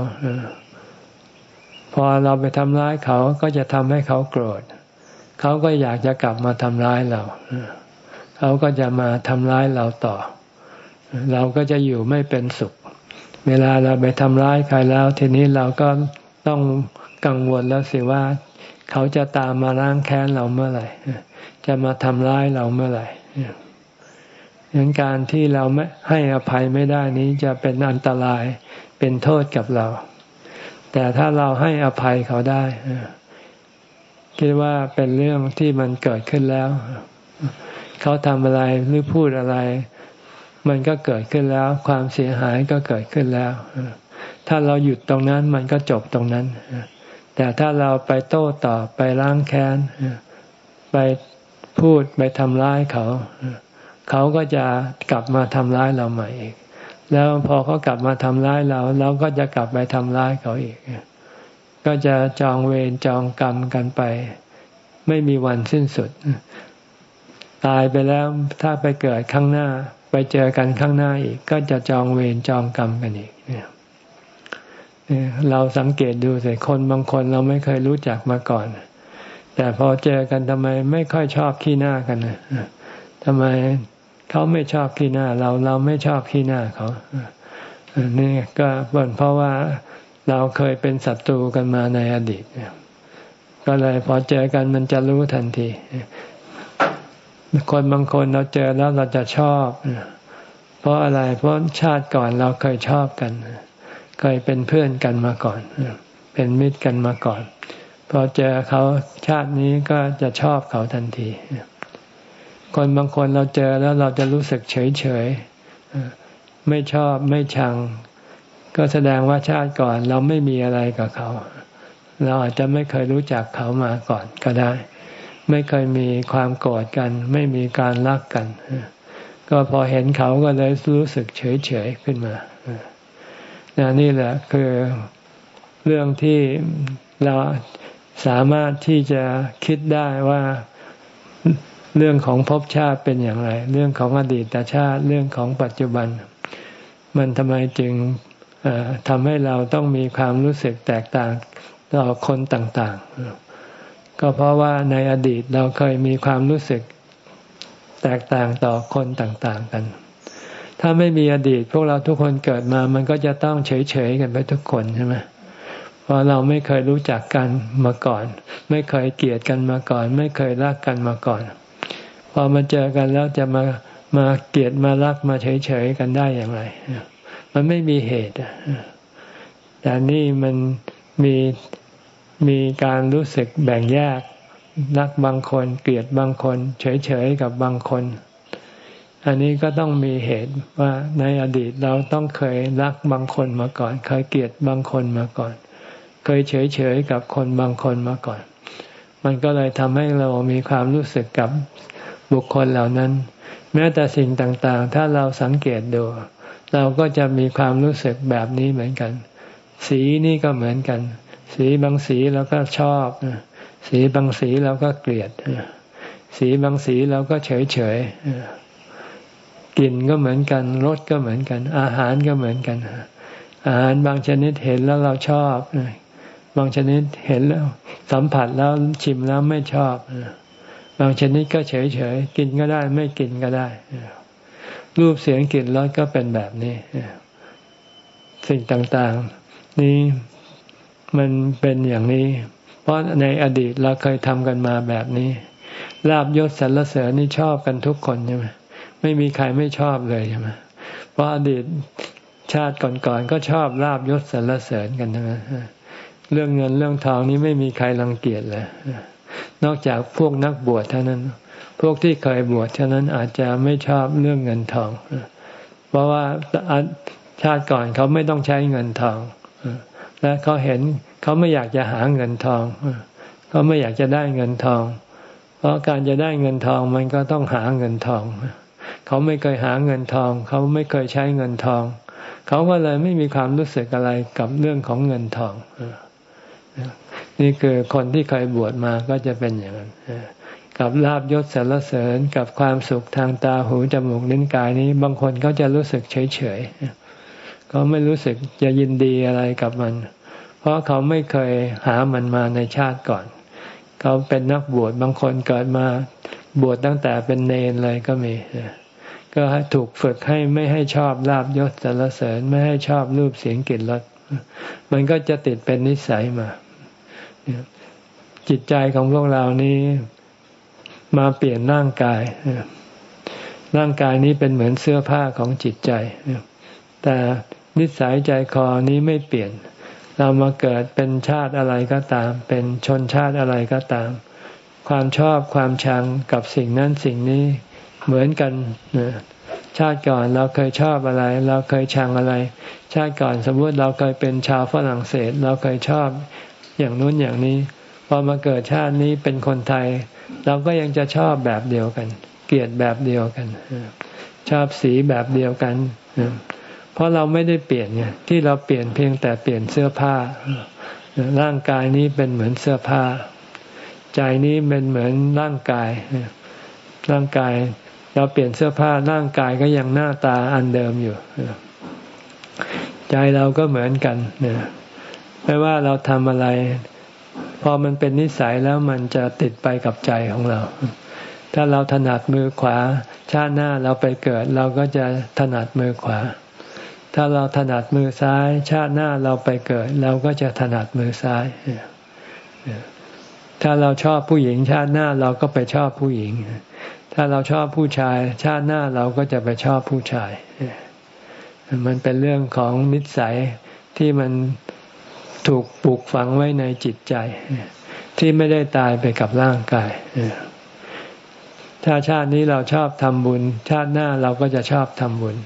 พอเราไปทำร้ายเขาก็จะทำให้เขาโกรธ เขาก็อยากจะกลับมาทำร้ายเรา เขาก็จะมาทำร้ายเราต่อ เราก็จะอยู่ไม่เป็นสุข เวลาเราไปทำร้ายใครแล้ว ทีนี้เราก็ต้องกังวลแล้วสิว่า เขาจะตามมาล้างแค้นเราเมื่อไหร่ จะมาทำร้ายเราเมื่อไหร่ดังนั้นการที่เราไม่ให้อภัยไม่ได้นี้จะเป็นอันตรายเป็นโทษกับเรา แต่ถ้าเราให้อภัยเขาได้คิดว่าเป็นเรื่องที่มันเกิดขึ้นแล้ว เขาทำอะไรหรือพูดอะไร มันก็เกิดขึ้นแล้ว ความเสียหายก็เกิดขึ้นแล้วถ้าเราหยุดตรงนั้นมันก็จบตรงนั้นแต่ถ้าเราไปโต้ตอบไปล้างแค้นไป พูดไปทำร้ายเขา เขาก็จะกลับมาทำร้ายเราใหม่อีก แล้วพอเขากลับมาทำร้ายเรา เราก็จะกลับไปทำร้ายเขาอีก ก็จะจองเวรจองกรรมกันไป ไม่มีวันสิ้นสุด ตายไปแล้วถ้าไปเกิดข้างหน้า ไปเจอกันข้างหน้าอีก ก็จะจองเวรจองกรรมกันอีกเราสังเกตดูสิคนบางคนเราไม่เคยรู้จักมาก่อน แต่พอเจอกันทำไมไม่ค่อยชอบขี้หน้ากันนะทำไมเขาไม่ชอบขี้หน้า เราเราไม่ชอบขี้หน้าเขานี่ก็เป็นเพราะว่าเราเคยเป็นศัตรูกันมาในอดีตก็เลยพอเจอกันมันจะรู้ทันที คนบางคนเราเจอแล้วเราจะชอบ เพราะอะไร เพราะชาติก่อนเราเคยชอบกัน เคยเป็นเพื่อนกันมาก่อน เป็นมิตรกันมาก่อน พอเจอเขาชาตินี้ก็จะชอบเขาทันที คนบางคนเราเจอแล้วเราจะรู้สึกเฉยเฉยไม่ชอบไม่ชัง ก็แสดงว่าชาติก่อนเราไม่มีอะไรกับเขา เราอาจจะไม่เคยรู้จักเขามาก่อนก็ได้ ไม่เคยมีความโกรธกัน ไม่มีการรักกัน ก็พอเห็นเขาก็เลยรู้สึกเฉยเฉยขึ้นมานี่แหละคือเรื่องที่เรา สามารถที่จะคิดได้ว่าเรื่องของภพชาติเป็นอย่างไร เรื่องของอดีตชาติเรื่องของปัจจุบัน มันทำไมจึงทำให้เราต้องมีความรู้สึกแตกต่างต่อคนต่าง ๆ ก็เพราะว่าในอดีตเราเคยมีความรู้สึกแตกต่างต่อคนต่างๆกัน ถ้าไม่มีอดีตพวกเราทุกคนเกิดมา มันก็จะต้องเฉยๆกันไปทุกคนใช่ไหมเราะเราไม่เคยรู้จักกันมาก่อน ไม่เคยเกลียดกันมาก่อน ไม่เคยรักกันมาก่อน พอมาเจอกันแล้วจะมามาเกลียดมารักมาเฉยๆกันได้อย่างไรมันไม่มีเหตุแต่นี่มันมีมีการรู้สึกแบ่งแยกรักบางคน เกลียดบางคน เฉยๆกับบางคน อันนี้ก็ต้องมีเหตุว่าในอดีตเราต้องเคยรักบางคนมาก่อน เคยเกลียดบางคนมาก่อน เคยเฉยเฉยกับคนบางคนมาก่อน มันก็เลยทำให้เรามีความรู้สึกกับบุคคลเหล่านั้น แม้แต่สิ่งต่างๆ ถ้าเราสังเกตดู เราก็จะมีความรู้สึกแบบนี้เหมือนกัน สีนี่ก็เหมือนกัน สีบางสีเราก็ชอบ สีบางสีเราก็เกลียด สีบางสีเราก็เฉยเฉยกลิ่นก็เหมือนกันรสก็เหมือนกัน อาหารก็เหมือนกันอาหารบางชนิดเห็นแล้วเราชอบ บางชนิดเห็นแล้ว สัมผัสแล้วชิมแล้วไม่ชอบบางชนิดก็เฉยเฉยกินก็ได้ไม่กินก็ได้รูปเสียงกลิ่นรสก็เป็นแบบนี้สิ่งต่างๆ นี้มันเป็นอย่างนี้ เพราะในอดีตเราเคยทำกันมาแบบนี้ลาบยศสรรเสริญนี่ชอบกันทุกคนใช่ไหมไม่มีใครไม่ชอบเลยใช่ไหมเพราะอดีตชาติก่อนๆก็ชอบลาบยศสรรเสริญกันทั้งนั้น เรื่องเงินเรื่องทองนี้ไม่มีใครรังเกียจเลย นอกจากพวกนักบวชเท่านั้น พวกที่เคยบวชเท่านั้นอาจจะไม่ชอบเรื่องเงินทอง เพราะว่าชาติก่อนเขาไม่ต้องใช้เงินทอง และเขาเห็นเขาไม่อยากจะหาเงินทองเขาไม่อยากจะได้เงินทอง เพราะการจะได้เงินทองมันก็ต้องหาเงินทอง เขาไม่เคยหาเงินทอง เขาไม่เคยใช้เงินทอง เขาก็เลยไม่มีความรู้สึกอะไรกับเรื่องของเงินทอง นี่คือคนที่เคยบวชมาก็จะเป็นอย่างนั้นกับลาบยศสรรเสริญกับความสุขทางตาหูจมูกลิ้นกายนี้ บางคนเขาจะรู้สึกเฉยเฉยเขาไม่รู้สึกจะยินดีอะไรกับมัน เพราะเขาไม่เคยหามันมาในชาติก่อน เขาเป็นนักบวชบางคนเกิดมาบวชตั้งแต่เป็นเนรเลยก็มีก็ถูกฝึกให้ไม่ให้ชอบลาบยศสรรเสริญไม่ให้ชอบรูปเสียงกลิ่นรส มันก็จะติดเป็นนิสัยมา จิตใจของพวกเรานี้มาเปลี่ยนร่างกาย ร่างกายนี้เป็นเหมือนเสื้อผ้าของจิตใจ แต่นิสัยใจคอนี้ไม่เปลี่ยน เรามาเกิดเป็นชาติอะไรก็ตาม เป็นชนชาติอะไรก็ตาม ความชอบความชังกับสิ่งนั้นสิ่งนี้เหมือนกัน ชาติก่อนเราเคยชอบอะไร เราเคยชังอะไร ชาติก่อนสมมติเราเคยเป็นชาวฝรั่งเศส เราเคยชอบอย่างนู้นอย่างนี้พอมาเกิดชาตินี้เป็นคนไทย เราก็ยังจะชอบแบบเดียวกัน เกลียดแบบเดียวกัน ชอบสีแบบเดียวกัน เพราะเราไม่ได้เปลี่ยนไงที่เราเปลี่ยนเพียงแต่เปลี่ยนเสื้อผ้า ร่างกายนี้เป็นเหมือนเสื้อผ้า ใจนี้เป็นเหมือนร่างกายร่างกาย เราเปลี่ยนเสื้อผ้าร่างกายก็ยังหน้าตาอันเดิมอยู่ ใจเราก็เหมือนกันนี่ยไม่ว่าเราทำอะไร พอมันเป็นนิสัยแล้วมันจะติดไปกับใจของเรา ถ้าเราถนัดมือขวา ชาติหน้าเราไปเกิด เราก็จะถนัดมือขวา ถ้าเราถนัดมือซ้าย ชาติหน้าเราไปเกิด เราก็จะถนัดมือซ้าย ถ้าเราชอบผู้หญิงชาติหน้าเราก็ไปชอบผู้หญิง ถ้าเราชอบผู้ชาย ชาติหน้าเราก็จะไปชอบผู้ชาย มันเป็นเรื่องของนิสัยที่มันถูกปลูกฝังไว้ในจิตใจ ที่ไม่ได้ตายไปกับร่างกายถ้าชาตินี้เราชอบทำบุญ ชาติหน้าเราก็จะชอบทำบุญ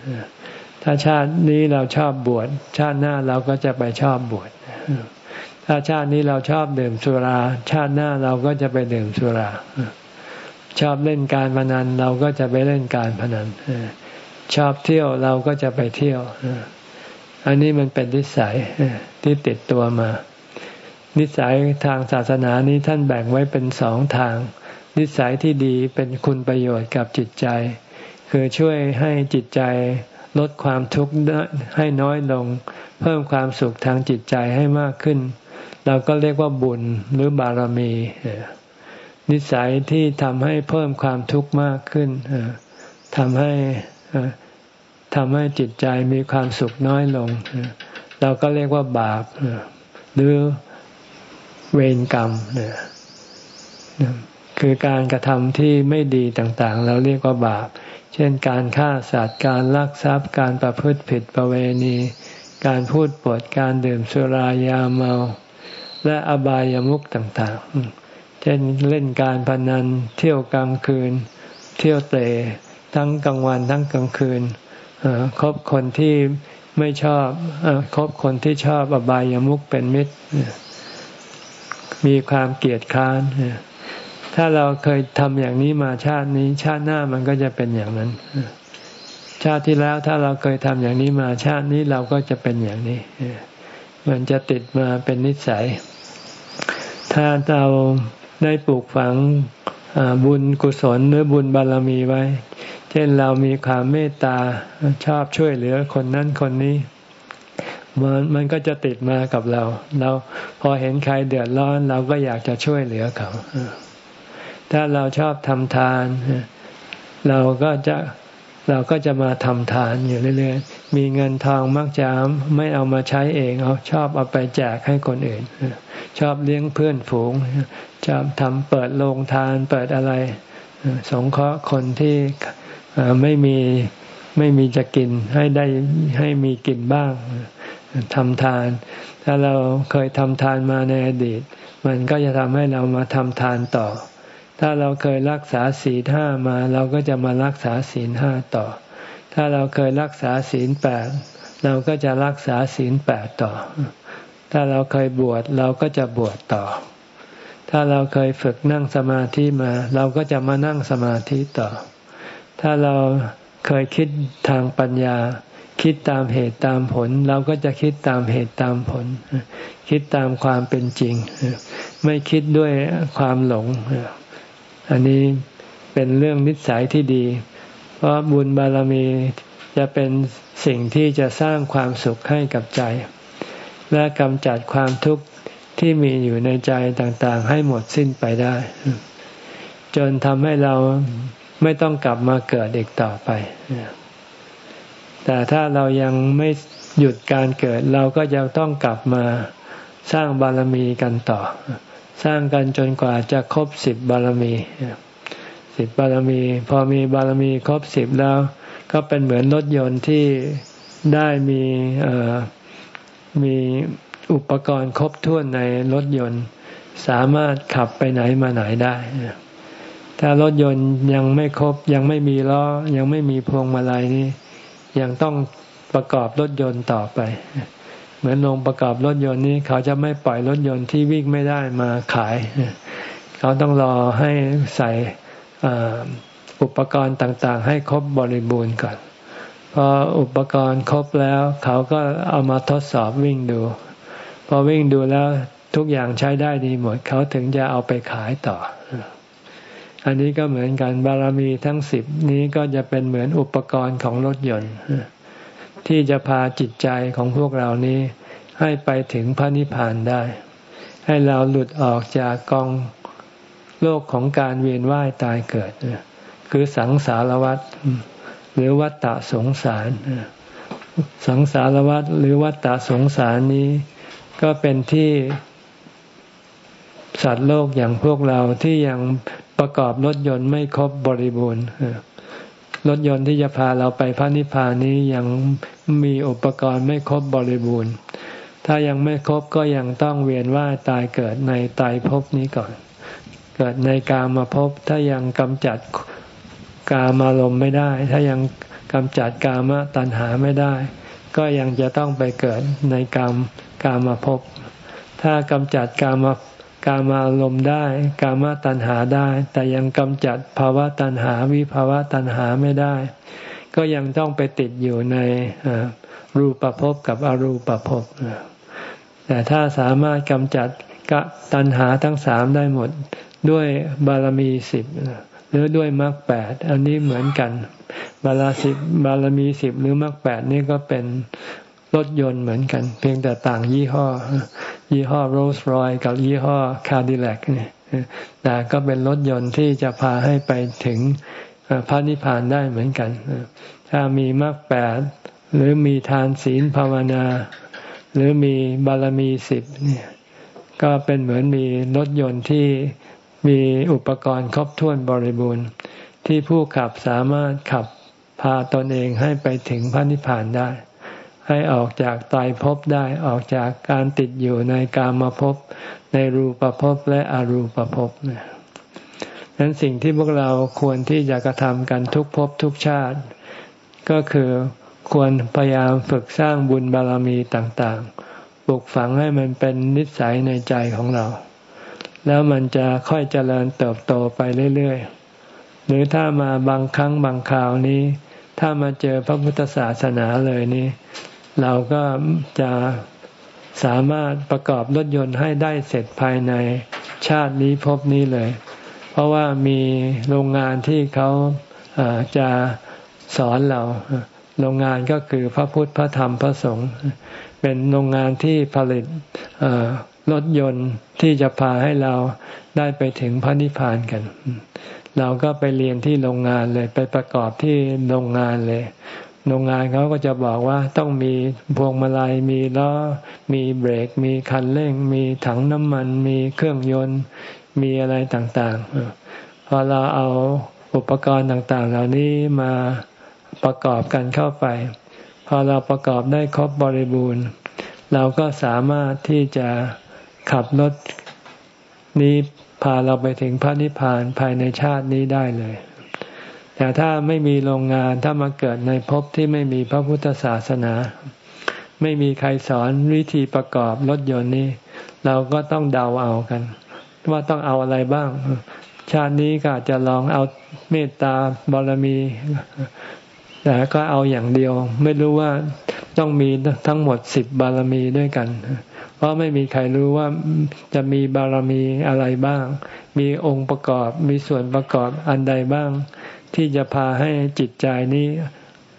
ถ้าชาตินี้เราชอบบวชชาติหน้าเราก็จะไปชอบบวชถ้าชาตินี้เราชอบดื่มสุรา ชาติหน้าเราก็จะไปดื่มสุรา ชอบเล่นการพนันเราก็จะไปเล่นการพนันชอบเที่ยวเราก็จะไปเที่ยวอันนี้มันเป็นนิสัยที่ติดตัวมา นิสัยทางศาสนานี้ท่านแบ่งไว้เป็นสองทาง นิสัยที่ดีเป็นคุณประโยชน์กับจิตใจ คือช่วยให้จิตใจลดความทุกข์ให้น้อยลง เพิ่มความสุขทางจิตใจให้มากขึ้น เราก็เรียกว่าบุญหรือบารมี นิสัยที่ทำให้เพิ่มความทุกข์มากขึ้นทำให้ทำให้จิตใจมีความสุขน้อยลง เราก็เรียกว่าบาปหรือเวรกรรมคือการกระทำที่ไม่ดีต่างๆ เราเรียกว่าบาป เช่นการฆ่าสัตว์การลักทรัพย์ การประพฤติผิดประเวณี การพูดปดการดื่มสุรายาเมา และอบายามุขต่างๆ เช่นเล่นการพนัน เที่ยวกลางคืน เที่ยวเตะทั้งกลางวันทั้งกลางคืนคบคนที่ไม่ชอบอคบคนที่ชอบอบายามุขเป็นมิตร มีความเกลียดค้านถ้าเราเคยทำอย่างนี้มาชาตินี้ ชาติหน้ามันก็จะเป็นอย่างนั้น ชาติที่แล้วถ้าเราเคยทำอย่างนี้มาชาตินี้เราก็จะเป็นอย่างนี้ มันจะติดมาเป็นนิสัย ถ้าเรา ได้ปลูกฝังบุญกุศลหรือบุญบารรมีไว้ เช่นเรามีความเมตตาชอบช่วยเหลือคนนั้นคนนี้มันมันก็จะติดมากับเรา เราพอเห็นใครเดือดร้อน เราก็อยากจะช่วยเหลือเขา ถ้าเราชอบทำทาน เราก็จะเราก็จะมาทำทานอยู่เรื่อยๆ มีเงินทองมักจะไม่เอามาใช้เอง เอาชอบเอาไปแจกให้คนอื่น ชอบเลี้ยงเพื่อนฝูง จะทำเปิดโรงทานเปิดอะไร สงเคราะห์คนที่ไม่มีไม่มีจะกินให้ได้ให้มีกินบ้างทำทาน ถ้าเราเคยทำทานมาในอดีต มันก็จะทำให้เรามาทำทานต่อ ถ้าเราเคยรักษาศีลห้ามา เราก็จะมารักษาศีลห้าต่อ ถ้าเราเคยรักษาศีลแปดเราก็จะรักษาศีลแปดต่อ ถ้าเราเคยบวชเราก็จะบวชต่อ ถ้าเราเคยฝึกนั่งสมาธิมา เราก็จะมานั่งสมาธิต่อ ถ้าเราเคยคิดทางปัญญา คิดตามเหตุตามผล เราก็จะคิดตามเหตุตามผล คิดตามความเป็นจริง ไม่คิดด้วยความหลง อันนี้เป็นเรื่องนิสัยที่ดี เพราะบุญบารมีจะเป็นสิ่งที่จะสร้างความสุขให้กับใจ และกำจัดความทุกข์ ที่มีอยู่ในใจต่างๆ ให้หมดสิ้นไปได้ จนทำให้เราไม่ต้องกลับมาเกิดอีกต่อไป แต่ถ้าเรายังไม่หยุดการเกิด เราก็ยังต้องกลับมาสร้างบารมีกันต่อ สร้างกันจนกว่าจะครบสิบบารมีสิบบารมี พอมีบารมีครบสิบแล้ว ก็เป็นเหมือนรถยนต์ที่ได้มีมี อุปกรณ์ครบถ้วนในรถยนต์ สามารถขับไปไหนมาไหนได้ ถ้ารถยนต์ยังไม่ครบยังไม่มีล้อ ยังไม่มีพวงมาลัยนี้ยังต้องประกอบรถยนต์ต่อไป เหมือนโรงประกอบรถยนต์นี้เขาจะไม่ปล่อยรถยนต์ที่วิ่งไม่ได้มาขาย เขาต้องรอให้ใส่อุปกรณ์ต่างๆ ให้ครบบริบูรณ์ก่อนพออุปกรณ์ครบแล้ว เขาก็เอามาทดสอบวิ่งดู พอวิ่งดูแล้วทุกอย่างใช้ได้ดีหมด เขาถึงจะเอาไปขายต่อ อันนี้ก็เหมือนกันบารมีทั้งสิบนี้ก็จะเป็นเหมือนอุปกรณ์ของรถยนต์ ที่จะพาจิตใจของพวกเรานี้ ให้ไปถึงพระนิพพานได้ ให้เราหลุดออกจากกองโลกของการเวียนว่ายตายเกิด คือสังสารวัฏหรือวัฏฏะสงสาร สังสารวัฏหรือวัฏฏะสงสารนี้ ก็เป็นที่สัตว์โลกอย่างพวกเราที่ยังประกอบรถยนต์ไม่ครบบริบูรณ์รถยนต์ที่จะพาเราไปพระนิพพานนี้ยังมีอุปกรณ์ไม่ครบบริบูรณ์ ถ้ายังไม่ครบก็ยังต้องเวียนว่ายตายเกิดในตายภพนี้ก่อน เกิดในกามาภพถ้ายังกำจัดกามารมไม่ได้ ถ้ายังกำจัดกามตัณหาไม่ได้ ก็ยังจะต้องไปเกิดในกาม กามาภพถ้ากำจัดกามากามารมได้ กามตัณหาได้ แต่ยังกำจัดภาวะตัณหาวิภาวะตัณหาไม่ได้ ก็ยังต้องไปติดอยู่ในรูปภพกับอรูปภพแต่ถ้าสามารถกำจัดกตัณหาทั้งสามได้หมดด้วยบารมีสิบหรือด้วยมรรคแปดอันนี้เหมือนกัน บารสิบบารมีสิบหรือมรรคแปดนี่ก็เป็น รถยนต์เหมือนกัน เพียงแต่ต่างยี่ห้อ ยี่ห้อโรลส์รอยกับยี่ห้อ Cadillac เนี่ยแต่ก็เป็นรถยนต์ที่จะพาให้ไปถึงพระนิพพานได้เหมือนกัน ถ้ามีมรรคแปดหรือมีทานศีลภาวนา หรือมีบารมีสิบเนี่ยก็เป็นเหมือนมีรถยนต์ที่มีอุปกรณ์ครบถ้วนบริบูรณ์ ที่ผู้ขับสามารถขับพาตนเองให้ไปถึงพระนิพพานได้ ให้ออกจากตายภพได้ออกจากการติดอยู่ในกามภพในรูปภพและอรูปภพเนี่ยนั้นสิ่งที่พวกเราควรที่จะกระทำกันทุกภพทุกชาติ ก็คือควรพยายามฝึกสร้างบุญบารมีต่างๆปลูกฝังให้มันเป็นนิสัยในใจของเรา แล้วมันจะค่อยเจริญเติบโตไปเรื่อยๆ หรือถ้ามาบางครั้งบางคราวนี้ ถ้ามาเจอพระพุทธศาสนาเลยนี้ เราก็จะสามารถประกอบรถยนต์ให้ได้เสร็จภายในชาตินี้พบนี้เลย เพราะว่ามีโรงงานที่เขาจะสอนเรา โรงงานก็คือพระพุทธพระธรรมพระสงฆ์เป็นโรงงานที่ผลิตรถยนต์ที่จะพาให้เราได้ไปถึงพระนิพพานกัน เราก็ไปเรียนที่โรงงานเลย ไปประกอบที่โรงงานเลย โรงงานเขาก็จะบอกว่าต้องมีพวงมาลัยมีล้อ มีเบรก มีคันเร่ง มีถังน้ำมัน มีเครื่องยนต์ มีอะไรต่างๆ พอเราเอาอุปกรณ์ต่างๆ เหล่านี้มาประกอบกันเข้าไป พอเราประกอบได้ครบบริบูรณ์ เราก็สามารถที่จะขับรถนี้พาเราไปถึงพระนิพพานภายในชาตินี้ได้เลย แต่ถ้าไม่มีโรงงานถ้ามาเกิดในภพที่ไม่มีพระพุทธศาสนา ไม่มีใครสอนวิธีประกอบรถยนต์นี้ เราก็ต้องเดาเอากัน ว่าต้องเอาอะไรบ้าง ชาตินี้ก็จะลองเอาเมตตาบารมี แต่ก็เอาอย่างเดียว ไม่รู้ว่าต้องมีทั้งหมดสิบบารมีด้วยกัน เพราะไม่มีใครรู้ว่าจะมีบารมีอะไรบ้าง มีองค์ประกอบมีส่วนประกอบอันใดบ้าง ที่จะพาให้จิตใจนี้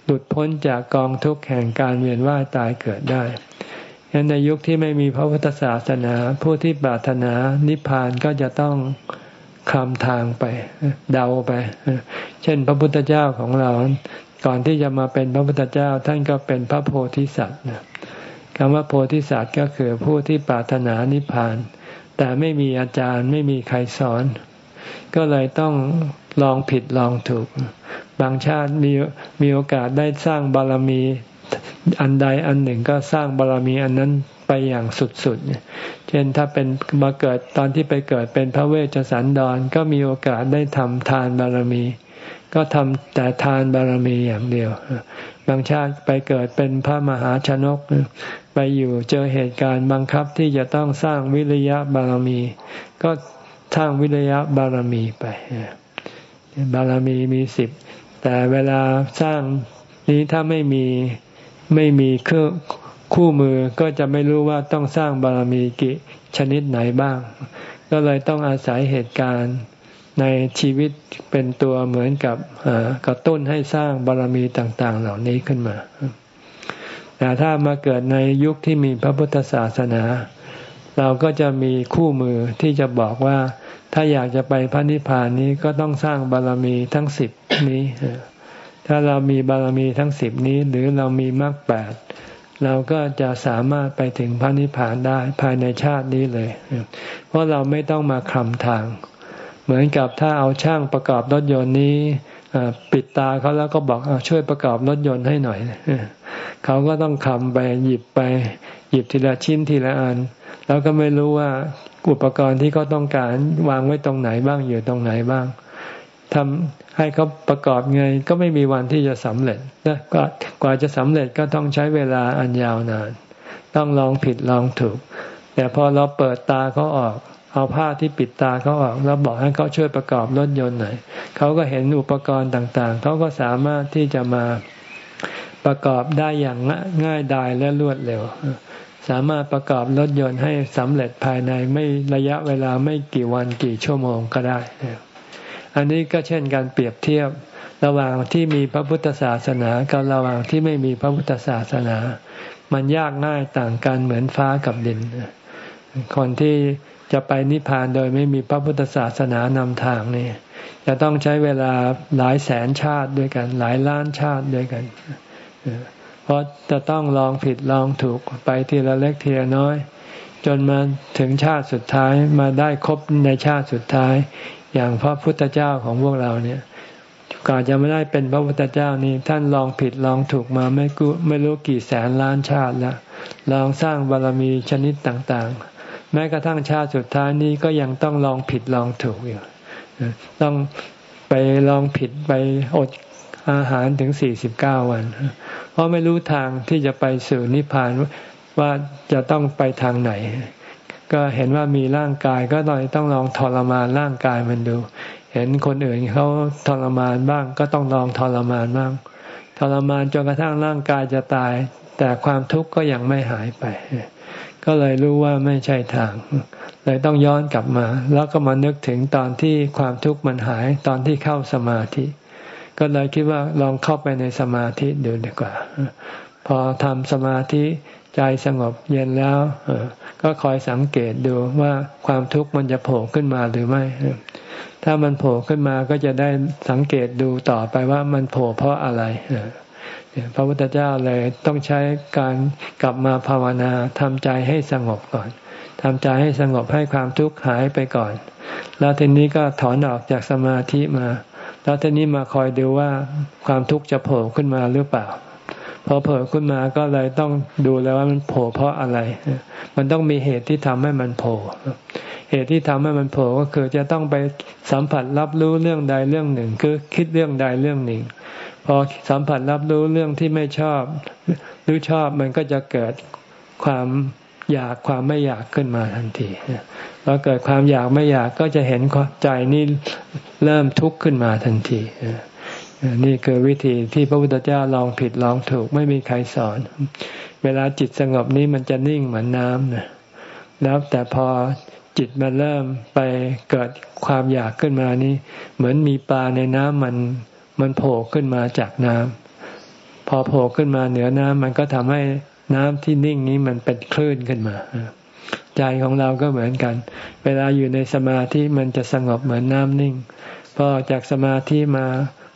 หลุดพ้นจากกองทุกข์แห่งการเวียนว่ายตายเกิดได้ฉะนั้นในยุคที่ไม่มีพระพุทธศาสนา ผู้ที่ปรารถนานิพพานก็จะต้องคำทางไปเดาไป เช่น พระพุทธเจ้าของเรา ก่อนที่จะมาเป็นพระพุทธเจ้าท่านก็เป็นพระโพธิสัตว์คำว่าโพธิสัตว์ก็คือผู้ที่ปรารถนานิพพาน แต่ไม่มีอาจารย์ไม่มีใครสอน ก็เลยต้อง ลองผิดลองถูก บางชาติมีมีโอกาสได้สร้างบารมีอันใดอันหนึ่งก็สร้างบารมีอันนั้นไปอย่างสุดๆ เช่นถ้าเป็นมาเกิดตอนที่ไปเกิดเป็นพระเวชสันดรก็มีโอกาสได้ทำทานบารมี ก็ทำแต่ทานบารรมีอย่างเดียว บางชาติไปเกิดเป็นพระมหาชนก ไปอยู่เจอเหตุการณ์บังคับที่จะต้องสร้างวิริยะบารมี ก็สร้างวิริยะบารมีไป บารมีมีสิบแต่เวลาสร้างนี้ถ้าไม่มีไม่มีเครื่องคู่มือก็จะไม่รู้ว่าต้องสร้างบารมีกิชนิดไหนบ้าง ก็เลยต้องอาศัยเหตุการณ์ในชีวิตเป็นตัวเหมือนกับกระตุ้นให้สร้างบารมีต่างๆ เหล่านี้ขึ้นมา แต่ถ้ามาเกิดในยุคที่มีพระพุทธศาสนา เราก็จะมีคู่มือที่จะบอกว่า ถ้าอยากจะไปพระนิพพานนี้ก็ต้องสร้างบารมีทั้งสิบนี้ ถ้าเรามีบารมีทั้งสิบนี้ หรือเรามีมรรคแปดเราก็จะสามารถไปถึงพระนิพพานได้ภายในชาตินี้เลย เพราะเราไม่ต้องมาคลำทาง เหมือนกับถ้าเอาช่างประกอบรถยนต์นี้ปิดตาเขาแล้วก็บอกอช่วยประกอบรถยนต์ให้หน่อย เขาก็ต้องคำไปหยิบไป หยิบทีละชิ้นทีละอัน แล้วก็ไม่รู้ว่าอุปกรณ์ที่เขาต้องการวางไว้ตรงไหนบ้างอยู่ตรงไหนบ้างทำให้เขาประกอบไงก็ไม่มีวันที่จะสำเร็จนะก็กว่าจะสำเร็จก็ต้องใช้เวลาอันยาวนาน ต้องลองผิดลองถูก แต่พอเราเปิดตาเขาออกเอาผ้าที่ปิดตาเขาออกแล้วบอกให้เขาช่วยประกอบรถยนต์หน่อยเขาก็เห็นอุปกรณ์ต่างๆ เขาก็สามารถที่จะมาประกอบได้อย่างง่ายดายและรวดเร็ว สามารถประกอบรถยนต์ให้สำเร็จภายในไม่ระยะเวลาไม่กี่วันกี่ชั่วโมงก็ได้ อันนี้ก็เช่นการเปรียบเทียบระหว่างที่มีพระพุทธศาสนากับระหว่างที่ไม่มีพระพุทธศาสนา มันยากง่ายต่างกันเหมือนฟ้ากับดิน คนที่จะไปนิพพานโดยไม่มีพระพุทธศาสนานำทางนี่จะต้องใช้เวลาหลายแสนชาติด้วยกัน หลายล้านชาติด้วยกัน เพราะจะต้องลองผิดลองถูกไปทีละเล็กทีละน้อย จนมาถึงชาติสุดท้ายมาได้ครบในชาติสุดท้าย อย่างพระพุทธเจ้าของพวกเราเนี่ยก่อนจะไม่ได้เป็นพระพุทธเจ้านี่ท่านลองผิดลองถูกมาไม่กูไม่รู้กี่แสนล้านชาติแล้วลองสร้างบารมีชนิดต่างๆ แม้กระทั่งชาติสุดท้ายนี้ก็ยังต้องลองผิดลองถูกอยู่ต้องไปลองผิดไปอดอาหารถึงสี่สิบเก้าวัน เพราะไม่รู้ทางที่จะไปสู่นิพพานว่าจะต้องไปทางไหน ก็เห็นว่ามีร่างกายก็ต้องต้องลองทรมานร่างกายมันดู เห็นคนอื่นเขาทรมานบ้าง ก็ต้องลองทรมานบ้าง ทรมานจนกระทั่งร่างกายจะตาย แต่ความทุกข์ก็ยังไม่หายไป ก็เลยรู้ว่าไม่ใช่ทาง เลยต้องย้อนกลับมา แล้วก็มานึกถึงตอนที่ความทุกข์มันหายตอนที่เข้าสมาธิ ก็เลยคิดว่าลองเข้าไปในสมาธิดูดีกว่า พอทำสมาธิใจสงบเย็นแล้วก็คอยสังเกตดูว่าความทุกข์มันจะโผล่ขึ้นมาหรือไม่ ถ้ามันโผล่ขึ้นมาก็จะได้สังเกตดูต่อไปว่ามันโผล่เพราะอะไรพระพุทธเจ้าเลยต้องใช้การกลับมาภาวนาทำใจให้สงบก่อนทำใจให้สงบให้ความทุกข์หายไปก่อน แล้วทีนี้ก็ถอนออกจากสมาธิมา แล้วทีนี้มาคอยดูว่าความทุกข์จะโผล่ขึ้นมาหรือเปล่า พอเผลอขึ้นมาก็เลยต้องดูแล้วว่ามันโผล่เพราะอะไร มันต้องมีเหตุที่ทำให้มันโผล่เหตุที่ทำให้มันโผล่ก็คือจะต้องไปสัมผัสรับรู้เรื่องใดเรื่องหนึ่ง คือคิดเรื่องใดเรื่องหนึ่ง พอสัมผัสรับรู้เรื่องที่ไม่ชอบหรือชอบมันก็จะเกิดความ อยากความไม่อยากขึ้นมาทันทีพอเกิดความอยากไม่อยากก็จะเห็นใจนี่เริ่มทุกข์ขึ้นมาทันทีนี่คือวิธีที่พระพุทธเจ้าลองผิดลองถูกไม่มีใครสอน เวลาจิตสงบนี้มันจะนิ่งเหมือนน้ำนะแล้วแต่พอจิตมันเริ่มไปเกิดความอยากขึ้นมานี้ เหมือนมีปลาในน้ำมันมันโผล่ขึ้นมาจากน้ำพอโผล่ขึ้นมาเหนือน้ำมันก็ทำให้ น้ำที่นิ่งนี้มันเป็นคลื่นขึ้นมาใจของเราก็เหมือนกัน เวลาอยู่ในสมาธิมันจะสงบเหมือนน้ำนิ่ง พอจากสมาธิมา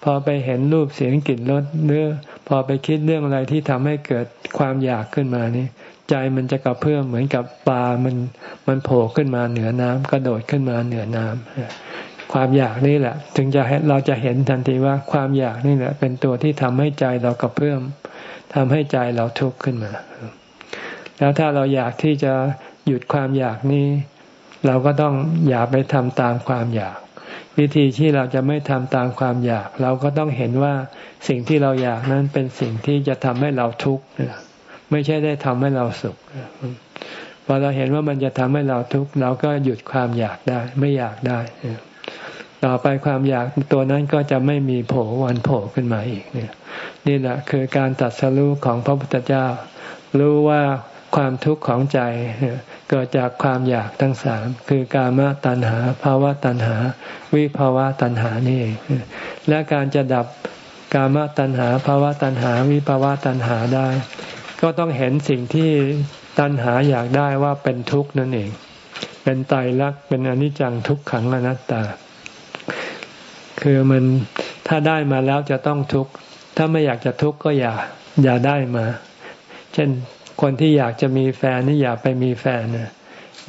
พอไปเห็นรูปเสียงกลิ่นรสเนื้อ พอไปคิดเรื่องอะไรที่ทำให้เกิดความอยากขึ้นมานี่ใจมันจะกระเพื่อมเหมือนกับปลา มันมันโผล่ขึ้นมาเหนือน้ำกระโดดขึ้นมาเหนือน้ำความอยากนี่แหละ ถึงจะเราจะเห็นทันทีว่าความอยากนี่แหละ เป็นตัวที่ทำให้ใจเรากระเพื่อม ทำให้ใจเราทุกข์ขึ้นมา แล้วถ้าเราอยากที่จะหยุดความอยากนี้ เราก็ต้องอย่าไปทำตามความอยาก วิธีที่เราจะไม่ทำตามความอยาก เราก็ต้องเห็นว่าสิ่งที่เราอยากนั้นเป็นสิ่งที่จะทำให้เราทุกข์ไม่ใช่ได้ทำให้เราสุขพอเราเห็นว่ามันจะทำให้เราทุกข์เราก็หยุดความอยากได้ ไม่อยากได้ ต่อไปความอยากตัวนั้นก็จะไม่มีโผล่วันโผล่ขึ้นมาอีกเนี่ย นี่แหละคือการตัดสรู้ของพระพุทธเจ้า รู้ว่าความทุกข์ของใจเกิดจากความอยากทั้งสามคือกามตัณหาภาวะตัณหา วิภาวะตัณหานี่เองและการจะดับกามตัณหาภาวะตัณหา วิภาวะตัณหาได้ ก็ต้องเห็นสิ่งที่ตัณหาอยากได้ว่าเป็นทุกข์นั่นเอง เป็นไตรลักษณ์เป็นอนิจจังทุกขังอนัตตา คือมันถ้าได้มาแล้วจะต้องทุกข์ ถ้าไม่อยากจะทุกข์ก็อย่าอย่าได้มา เช่นคนที่อยากจะมีแฟนนี่อย่าไปมีแฟนนะ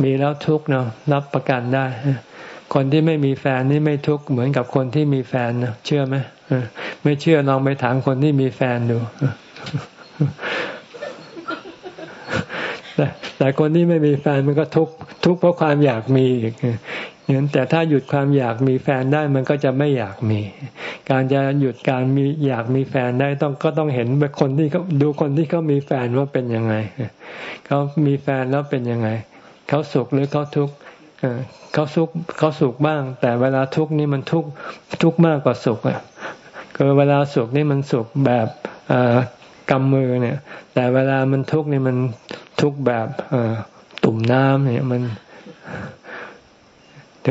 มีแล้วทุกข์เนาะรับประกันได้ คนที่ไม่มีแฟนนี่ไม่ทุกข์เหมือนกับคนที่มีแฟนนะเชื่อไหมไม่เชื่อลองไปถามคนที่มีแฟนดูแต่แต่คนที่ไม่มีแฟนมันก็ทุกข์ทุกข์เพราะความอยากมีอีก อย่างแต่ถ้าหยุดความอยากมีแฟนได้มันก็จะไม่อยากมี การจะหยุดการมีอยากมีแฟนได้ต้องก็ต้องเห็นคนที่เขาดูคนที่เขามีแฟนว่าเป็นยังไงเขามีแฟนแล้วเป็นยังไงเขาสุขหรือเขาทุกข์เขาสุขเขาสุขบ้าง แต่เวลาทุกข์นี่มันทุกข์ทุกข์มากกว่าสุขอะคือเวลาสุขนี่มันสุขแบบกำมือเนี่ย แต่เวลามันทุกข์นี่มันทุกข์แบบตุ่มน้ำเนี่ยมัน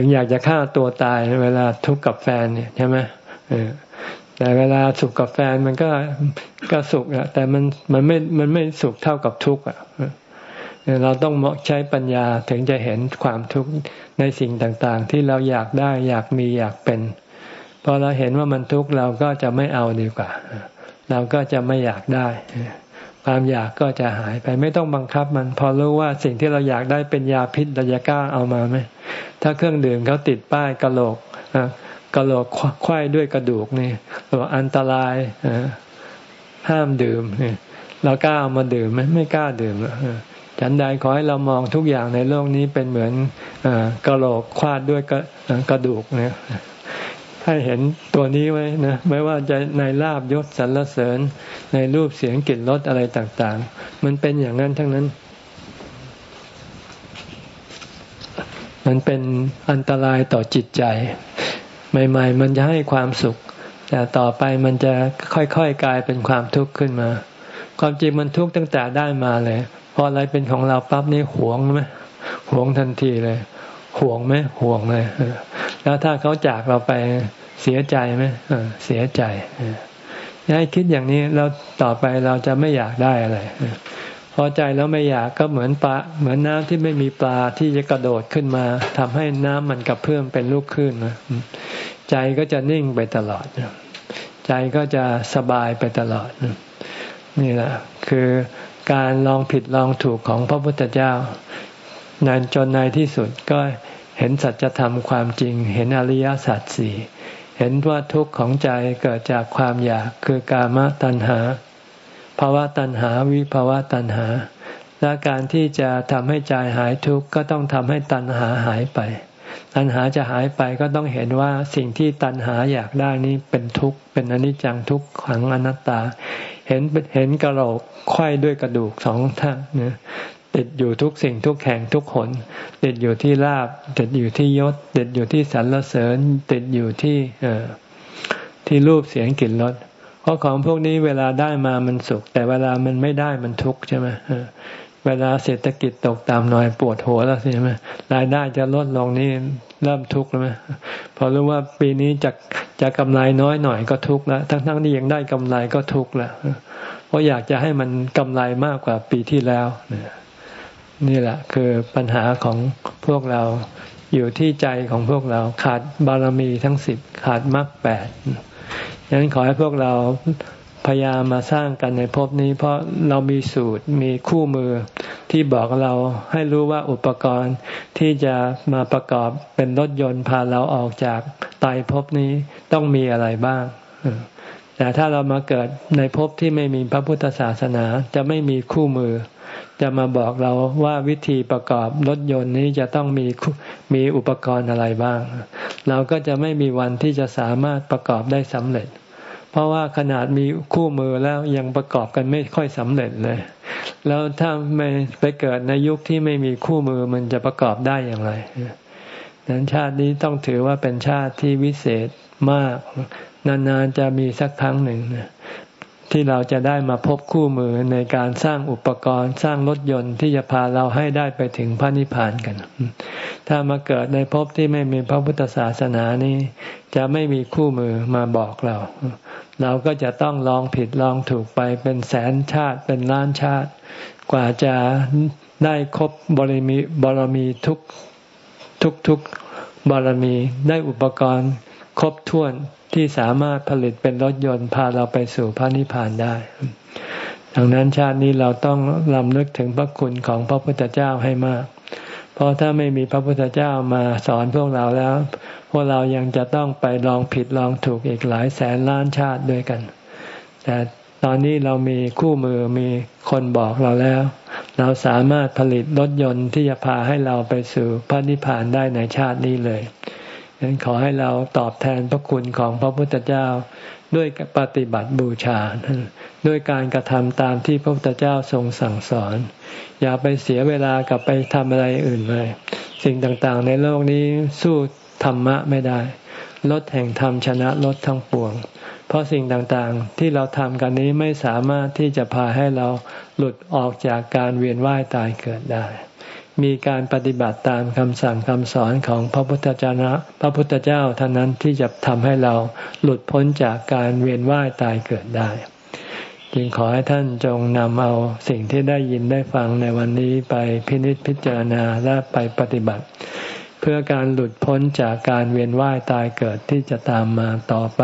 ถึงอยากจะฆ่าตัวตายเวลาทุกข์กับแฟนเนี่ยใช่ไหมแต่เวลาสุขกับแฟนมันก็ก็สุขอะแต่มันมันไม่มันไม่สุขเท่ากับทุกข์อะเราต้องใช้ปัญญาถึงจะเห็นความทุกข์ในสิ่งต่างๆ ที่เราอยากได้อยากมีอยากเป็นพอเราเห็นว่ามันทุกข์เราก็จะไม่เอาดีกว่า เราก็จะไม่อยากได้ ความอยากก็จะหายไปไม่ต้องบังคับมัน พอรู้ว่าสิ่งที่เราอยากได้เป็นยาพิษเราจะกล้าเอามาไหมถ้าเครื่องดื่มเขาติดป้ายกระโหลกกระโหลกควยด้วยกระดูกนี่ตัวอันตรายห้ามดื่มเรากล้าเอามาดื่มไหมไม่กล้าดื่มฉันใดขอให้เรามองทุกอย่างในโลกนี้เป็นเหมือนกระโหลกควาดด้วยกระดูกเนี่ย ให้เห็นตัวนี้ไว้นะไม่ว่าจะในลาบยศสรรเสริญ ในรูปเสียงกลิ่นรสอะไรต่างๆ มันเป็นอย่างนั้นทั้งนั้น มันเป็นอันตรายต่อจิตใจ ใหม่ ๆ มันจะให้ความสุข แต่ต่อไปมันจะค่อยๆกลายเป็นความทุกข์ขึ้นมา ความจริงมันทุกข์ตั้งแต่ได้มาเลยพออะไรเป็นของเราปั๊บนี่หวงไหมหวงทันทีเลยห่วงไหมห่วงเลย แล้วถ้าเขาจากเราไปเสียใจไหมเสียใจให้คิดอย่างนี้แล้วต่อไปเราจะไม่อยากได้อะไรพอใจแล้วไม่อยากก็เหมือนปลาเหมือนน้ำที่ไม่มีปลาที่จะกระโดดขึ้นมาทำให้น้ำมันกระเพื่อมเป็นลูกคลื่นนะใจก็จะนิ่งไปตลอดใจก็จะสบายไปตลอดนี่แหละคือการลองผิดลองถูกของพระพุทธเจ้า นานจนในที่สุดก็ เห็นสัจธรรมความจริง เห็นอริยสัจสี่เห็นว่าทุกข์ของใจเกิดจากความอยากคือกามตัณหาภาวะตัณหาวิภาวะตัณหา และการที่จะทำให้ใจหายทุกข์ก็ต้องทำให้ตัณหาหายไป ตัณหาจะหายไปก็ต้องเห็นว่าสิ่งที่ตัณหาอยากได้นี้เป็นทุกข์เป็นอนิจจังทุกขังอนัตตา เห็นเห็นกระโหลกไข้ด้วยกระดูกสองท่านเนี่ย ติดอยู่ทุกสิ่งทุกแห่งทุกคนติดอยู่ที่ลาบติดอยู่ที่ยศ ติดอยู่ที่สรรเสริญ ติดอยู่ที่เอที่รูปเสียงกลิ่นรสเพราะของพวกนี้เวลาได้มามันสุข แต่เวลามันไม่ได้มันทุกข์ใช่ไหมเวลาเศรษฐกิจตกตามหน่อยปวดหัวแล้วใช่ไหมรายได้จะลดลงนี่เริ่มทุกข์แล้วไหมพอรู้ว่าปีนี้จะจะกำไรน้อยหน่อยก็ทุกข์แล้วทั้งทั้งที่ยังได้กำไรก็ทุกข์แล้วเพราะอยากจะให้มันกำไรมากกว่าปีที่แล้วเนี่ย นี่แหละคือปัญหาของพวกเราอยู่ที่ใจของพวกเราขาดบารมีทั้งสิบขาดมรรคแปดฉะนั้นขอให้พวกเราพยายามมาสร้างกันในภพนี้ เพราะเรามีสูตรมีคู่มือที่บอกเราให้รู้ว่าอุปกรณ์ที่จะมาประกอบเป็นรถยนต์พาเราออกจากตายภพนี้ต้องมีอะไรบ้าง แต่ถ้าเรามาเกิดในภพที่ไม่มีพระพุทธศาสนาจะไม่มีคู่มือ จะมาบอกเราว่าวิธีประกอบรถยนต์นี้จะต้องมีมีอุปกรณ์อะไรบ้าง เราก็จะไม่มีวันที่จะสามารถประกอบได้สำเร็จ เพราะว่าขนาดมีคู่มือแล้วยังประกอบกันไม่ค่อยสำเร็จเลย แล้วถ้าไม่ไปเกิดในยุคที่ไม่มีคู่มือมันจะประกอบได้อย่างไรนั้นชาตินี้ต้องถือว่าเป็นชาติที่วิเศษมาก นานๆจะมีสักครั้งหนึ่งที่เราจะได้มาพบคู่มือในการสร้างอุปกรณ์ สร้างรถยนต์ที่จะพาเราให้ได้ไปถึงพระนิพพานกัน ถ้ามาเกิดในภพที่ไม่มีพระพุทธศาสนานี้ จะไม่มีคู่มือมาบอกเรา เราก็จะต้องลองผิดลองถูกไปเป็นแสนชาติเป็นล้านชาติ กว่าจะได้ครบบารมีบารมีทุกทุกทุกบารมีได้อุปกรณ์ ครบถ้วนที่สามารถผลิตเป็นรถยนต์พาเราไปสู่พระนิพพานได้ ดังนั้นชาตินี้เราต้องลำลึกถึงพระคุณของพระพุทธเจ้าให้มาก เพราะถ้าไม่มีพระพุทธเจ้ามาสอนพวกเราแล้ว พวกเรายังจะต้องไปลองผิดลองถูกอีกหลายแสนล้านชาติด้วยกัน แต่ตอนนี้เรามีคู่มือมีคนบอกเราแล้ว เราสามารถผลิตรถยนต์ที่จะพาให้เราไปสู่พระนิพพานได้ในชาตินี้เลย ฉะนั้นขอให้เราตอบแทนพระคุณของพระพุทธเจ้าด้วยปฏิบัติบูชา ด้วยการกระทำตามที่พระพุทธเจ้าทรงสั่งสอน อย่าไปเสียเวลากับไปทำอะไรอื่นเลย สิ่งต่างๆ ในโลกนี้สู้ธรรมะไม่ได้ลดแห่งธรรมชนะลดทั้งปวง เพราะสิ่งต่างๆ ที่เราทำกันนี้ไม่สามารถที่จะพาให้เราหลุดออกจากการเวียนว่ายตายเกิดได้ มีการปฏิบัติตามคำสั่งคำสอนของพระพุทธเจ้าพระพุทธเจ้าเท่านั้นที่จะทำให้เราหลุดพ้นจากการเวียนว่ายตายเกิดได้ จึงขอให้ท่านจงนำเอาสิ่งที่ได้ยินได้ฟังในวันนี้ไปพินิจพิจารณาและไปปฏิบัติ เพื่อการหลุดพ้นจากการเวียนว่ายตายเกิดที่จะตามมาต่อไป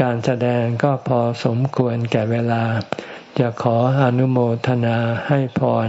การแสดงก็พอสมควรแก่เวลา จะขออนุโมทนาให้พร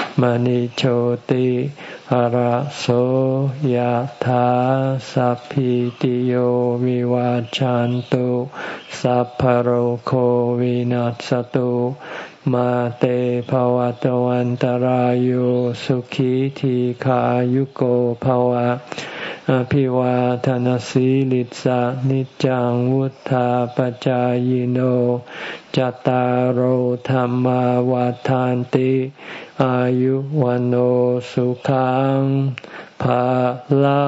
มณิโชติระโสยธาสัพพิติโยวิวาจันตุสัพพโรโควินัสตุมาเตภวัตวันตารโยสุขีทีขายุโกภวะ อภิวาทานสีลิสานิจังวุธาปจายโน จตารโหธรรมวาทานติ อายุวันโอสุขังภาลั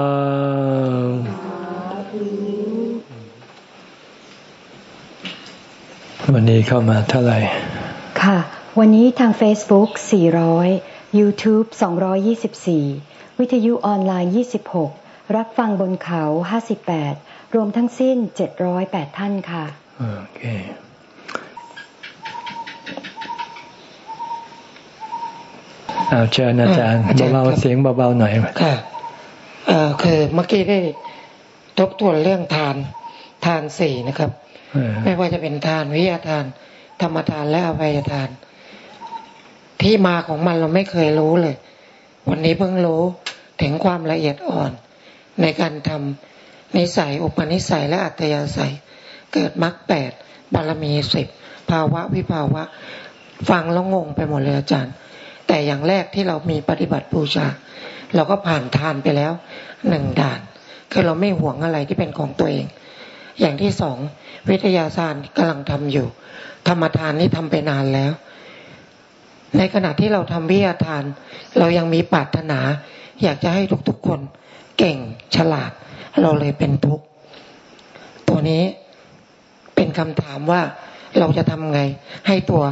งวันนี้เข้ามาเท่าไหร่ ค่ะ วันนี้ทาง Facebook 400 YouTube 224 วิทยุออนไลน์ 26 รับฟังบนเขาห้าสิบแปดรวมทั้งสิ้นเจ็ดร้อยแปดท่านค่ะโอเคเอาเชิญอาจารย์เบาๆเสียงเบาๆหน่อยค่ะเอ่อคือเมื่อกี้ได้ทบทวนเรื่องทานทานสี่นะครับ ไม่ว่าจะเป็นทานวิทยาทาน ธรรมทานและอภัยทาน ที่มาของมันเราไม่เคยรู้เลย วันนี้เพิ่งรู้ถึงความละเอียดอ่อน ในการทำนิสัยอุปนิสัยและอัตยาศัย เกิดมรรคแปดบารมีสิบภาวะวิภาวะ ฟังแล้วงงไปหมดเลยอาจารย์ แต่อย่างแรกที่เรามีปฏิบัติบูชา เราก็ผ่านทานไปแล้วหนึ่งด่าน คือเราไม่หวงอะไรที่เป็นของตัวเอง อย่างที่สองวิทยาศาสตร์กำลังทำอยู่ ธรรมทานนี่ทำไปนานแล้ว ในขณะที่เราทำวิทยาทาน เรายังมีปรารถนา อยากจะให้ทุกๆคน เก่งฉลาด เราเลยเป็นทุกข์ตัวนี้เป็นคำถามว่าเราจะทำไง ให้ตัว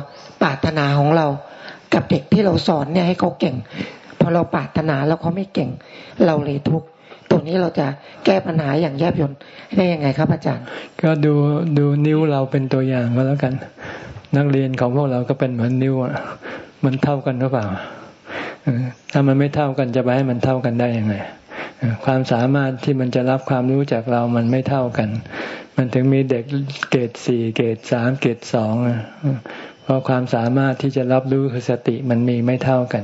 ปรารถนาของเรา กับเด็กที่เราสอนเนี่ยให้เขาเก่งพอเราปรารถนาแล้วเขาไม่เก่ง เราเลยทุกข์ตัวนี้เราจะแก้ปัญหาอย่างแยบยลได้ยังไงครับอาจารย์ ก็ดูดูนิ้วเราเป็นตัวอย่างก็แล้วกัน นักเรียนของพวกเราก็เป็นเหมือนนิ้วอะมันเท่ากันหรือเปล่าถ้ามันไม่เท่ากันจะไปให้มันเท่ากันได้ยังไง ความสามารถที่มันจะรับความรู้จากเรามันไม่เท่ากัน มันถึงมีเด็กเกรดสี่เกรดสามเกรดสองเพราะความสามารถที่จะรับรู้คือสติมันมีไม่เท่ากัน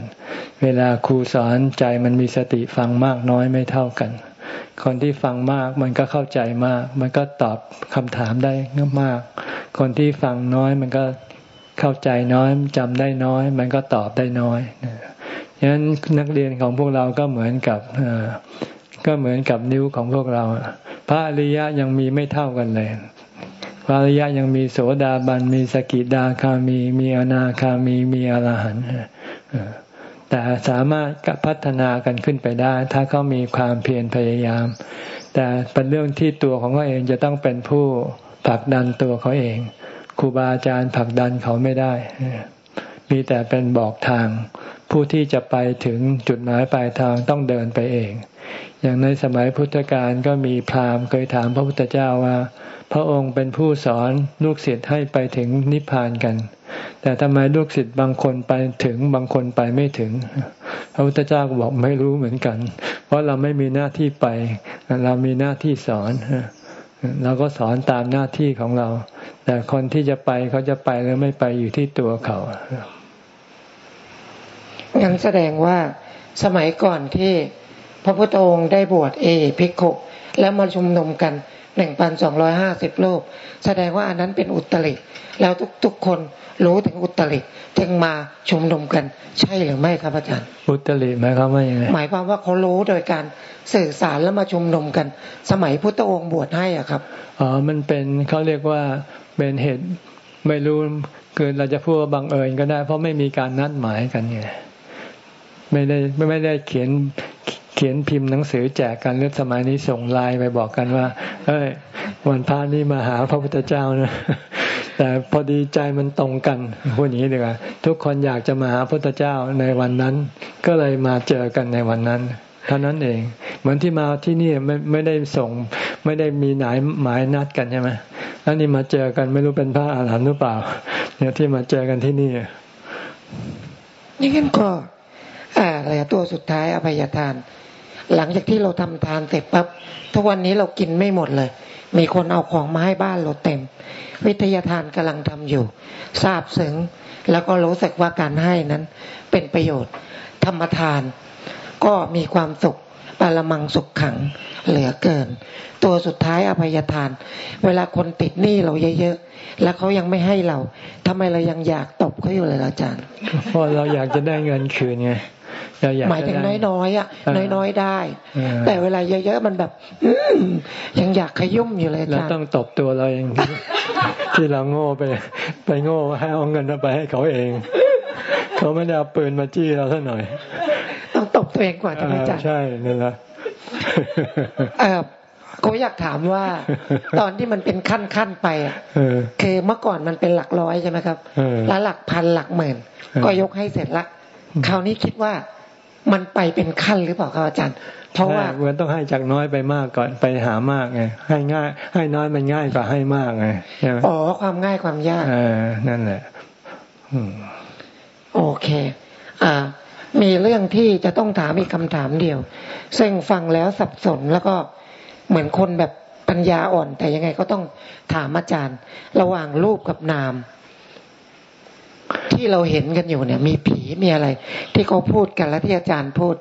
เวลาครูสอนใจมันมีสติฟังมากน้อยไม่เท่ากัน คนที่ฟังมากมันก็เข้าใจมาก มันก็ตอบคำถามได้มาก คนที่ฟังน้อยมันก็เข้าใจน้อยจำได้น้อย มันก็ตอบได้น้อย ฉะนั้นนักเรียนของพวกเราก็เหมือนกับก็เหมือนกับนิ้วของพวกเรา พระอริยะยังมีไม่เท่ากันเลย พระอริยะยังมีโสดาบัน มีสกิดาคามี มีอนาคามี มีอรหันต์แต่สามารถพัฒนากันขึ้นไปได้ ถ้าเขามีความเพียรพยายาม แต่เป็นเรื่องที่ตัวของเขาเองจะต้องเป็นผู้ผลักดันตัวเขาเองครูบาอาจารย์ผลักดันเขาไม่ได้ มีแต่เป็นบอกทาง ผู้ที่จะไปถึงจุดหมายปลายทางต้องเดินไปเอง อย่างในสมัยพุทธกาลก็มีพราหมณ์เคยถามพระพุทธเจ้าว่า พระองค์เป็นผู้สอนลูกศิษย์ให้ไปถึงนิพพานกัน แต่ทำไมลูกศิษย์บางคนไปถึงบางคนไปไม่ถึง พระพุทธเจ้าก็บอกไม่รู้เหมือนกัน เพราะเราไม่มีหน้าที่ไป เรามีหน้าที่สอนเราก็สอนตามหน้าที่ของเรา แต่คนที่จะไปเขาจะไปหรือไม่ไปอยู่ที่ตัวเขา งั้นแสดงว่าสมัยก่อนที่พระพุทธองค์ได้บวชเอพิกขุแล้วมาชุมนุมกันหนึ่งพันสองร้อยห้าสิบรูป แสดงว่าอันนั้นเป็นอุตริ แล้วทุกๆคนรู้ถึงอุตริจึงมาชุมนุมกัน ใช่หรือไม่ครับอาจารย์ อุตริหมายความว่ายังไงหมายความว่าเขารู้โดยการสื่อสารแล้วมาชุมนุมกัน สมัยพุทธองค์บวชให้อะครับอ๋อมันเป็นเขาเรียกว่าเป็นเหตุไม่รู้เกิดเราจะพูดว่าบังเอิญก็ได้ เพราะไม่มีการนัดหมายกันไง ไม่ได้ไม่ได้เขียนเขียนพิมพ์หนังสือแจกกันเรื่องสมัยนี้ส่งไลน์ไปบอกกันว่า เอ้ย วันพระนี้มาหาพระพุทธเจ้านะแต่พอดีใจมันตรงกันพูดอย่างนี้ดีกว่าทุกคนอยากจะมาหาพระพุทธเจ้าในวันนั้น ก็เลยมาเจอกันในวันนั้นเท่านั้นเอง เหมือนที่มาที่นี่ไม่ไม่ได้ส่ง ไม่ได้มีหนายหมายนัดกันใช่ไหมแล้วนี่มาเจอกันไม่รู้เป็นพระอาหารหันต์หรือเปล่า เนี่ยที่มาเจอกันที่นี่นี่กันก็ อะไรตัวสุดท้ายอภัยทาน หลังจากที่เราทำทานเสร็จปั๊บทุกวันนี้เรากินไม่หมดเลย มีคนเอาของมาให้บ้านเราเต็ม วิทยาทานกำลังทำอยู่ทราบซึ้งแล้วก็รู้สึกว่าการให้นั้นเป็นประโยชน์ ธรรมทาน ก็มีความสุขปรมังสุขขังเหลือเกิน ตัวสุดท้ายอภัยทาน เวลาคนติดหนี้เราเยอะๆแล้วเขายังไม่ให้เราทำไมเรายังอยากตบเขาอยู่เลยอาจารย์เพราะเราอยากจะได้เงินคืนไงหมายถึงน้อยๆอะ น้อยๆได้ แต่เวลาเยอะๆมันแบบยังอยากขยุ่มอยู่เลยเราต้องตบตัวเราเองที่เราโง่ไป ไปโง่ให้เอาเงินไปให้เขาเอง เขาไม่ได้เอาปืนมาจี้เราสักหน่อย ต้องตบตัวเองก่อนจะไม่จัดใช่นี่แหละเออ ก็อยากถามว่า ตอนที่มันเป็นขั้นขั้นไปอะคือเมื่อก่อนมันเป็นหลักร้อยใช่ไหมครับแล้วหลักพันหลักหมื่นก็ยกให้เสร็จละคราวนี้คิดว่ามันไปเป็นขั้นหรือเปล่าครับอาจารย์ เพราะว่ามันต้องให้จากน้อยไปมากก่อนไปหามากไงให้ง่าย ให้น้อยมันง่ายกว่าให้มากไงใช่ไหมอ๋อความง่ายความยากเออนั่นแหละโอเค อ่า มีเรื่องที่จะต้องถามอีกคำถามเดียว ซึ่งฟังแล้วสับสนแล้วก็ เหมือนคนแบบปัญญาอ่อน แต่ยังไงก็ต้องถามอาจารย์ ระหว่างรูปกับนาม ที่เราเห็นกันอยู่เนี่ย มีผีมีอะไร ที่เขาพูดกันและที่อาจารย์พูด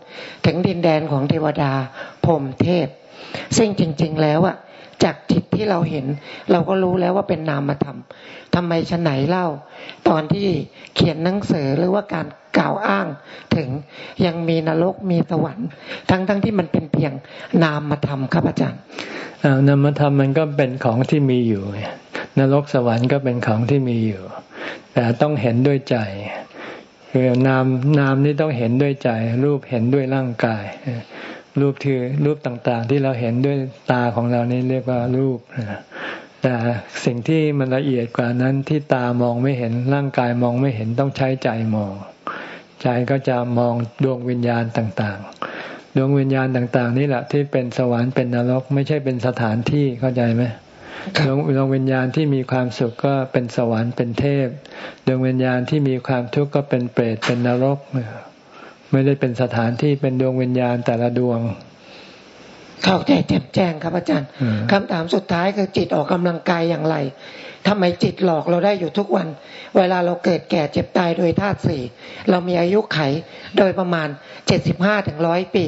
ถึงดินแดนของเทวดาพรมเทพ ซึ่งจริง ๆ แล้วอะ จากจิตที่เราเห็น เราก็รู้แล้วว่าเป็นนามธรรมทำไมชะไหนเล่า ตอนที่เขียนหนังสือหรือว่าการกล่าวอ้างถึงยังมีนรกมีสวรรค์ ทั้งๆทที่มันเป็นเพียงนามธรรมครับอาจารย์นามธรรมมันก็เป็นของที่มีอยู่ นรกสวรรค์ก็เป็นของที่มีอยู่ แต่ต้องเห็นด้วยใจคือนามนามนี่ต้องเห็นด้วยใจ รูปเห็นด้วยร่างกาย รูปที่รูปต่างๆ ที่เราเห็นด้วยตาของเรานี่เรียกว่ารูปแต่สิ่งที่มันละเอียดกว่านั้นที่ตามองไม่เห็นร่างกายมองไม่เห็นต้องใช้ใจมอง ใจก็จะมองดวงวิญญาณต่างๆ ดวงวิญญาณต่าง ๆ นี่แหละที่เป็นสวรรค์เป็นนรก ไม่ใช่เป็นสถานที่เข้าใจไหมดวงดวงวิญญาณที่มีความสุขก็เป็นสวรรค์เป็นเทพ ดวงวิญญาณที่มีความทุกข์ก็เป็นเปรตเป็นนรก ไม่ได้เป็นสถานที่เป็นดวงวิญญาณแต่ละดวง เข้าใจแจ่มแจ้งครับอาจารย์คำถามสุดท้ายคือจิตออกกำลังกายอย่างไรทำไมจิตหลอกเราได้อยู่ทุกวัน เวลาเราเกิดแก่เจ็บตายโดยธาตุสี่เรามีอายุไขโดยประมาณเจ็ดสิบห้าถึงร้อยปี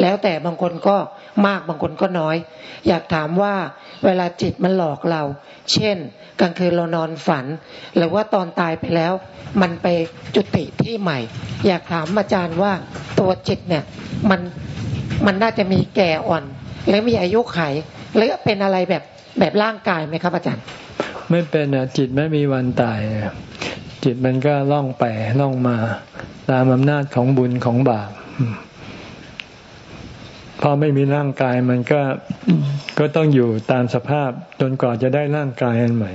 แล้วแต่บางคนก็มากบางคนก็น้อย อยากถามว่า เวลาจิตมันหลอกเรา เช่น กลางคืนเรานอนฝัน หรือว่าตอนตายไปแล้ว มันไปจุติที่ใหม่ อยากถามอาจารย์ว่าตัวจิตเนี่ย มันมันน่าจะมีแก่อ่อนและมีอายุไขหรือเป็นอะไรแบบแบบร่างกายไหมครับอาจารย์ ไม่เป็นอะจิตไม่มีวันตาย จิตมันก็ล่องไปล่องมา ตามอำนาจของบุญของบาป พอไม่มีร่างกายมันก็ก็ต้องอยู่ตามสภาพจนกว่าจะได้ร่างกายอันใหม่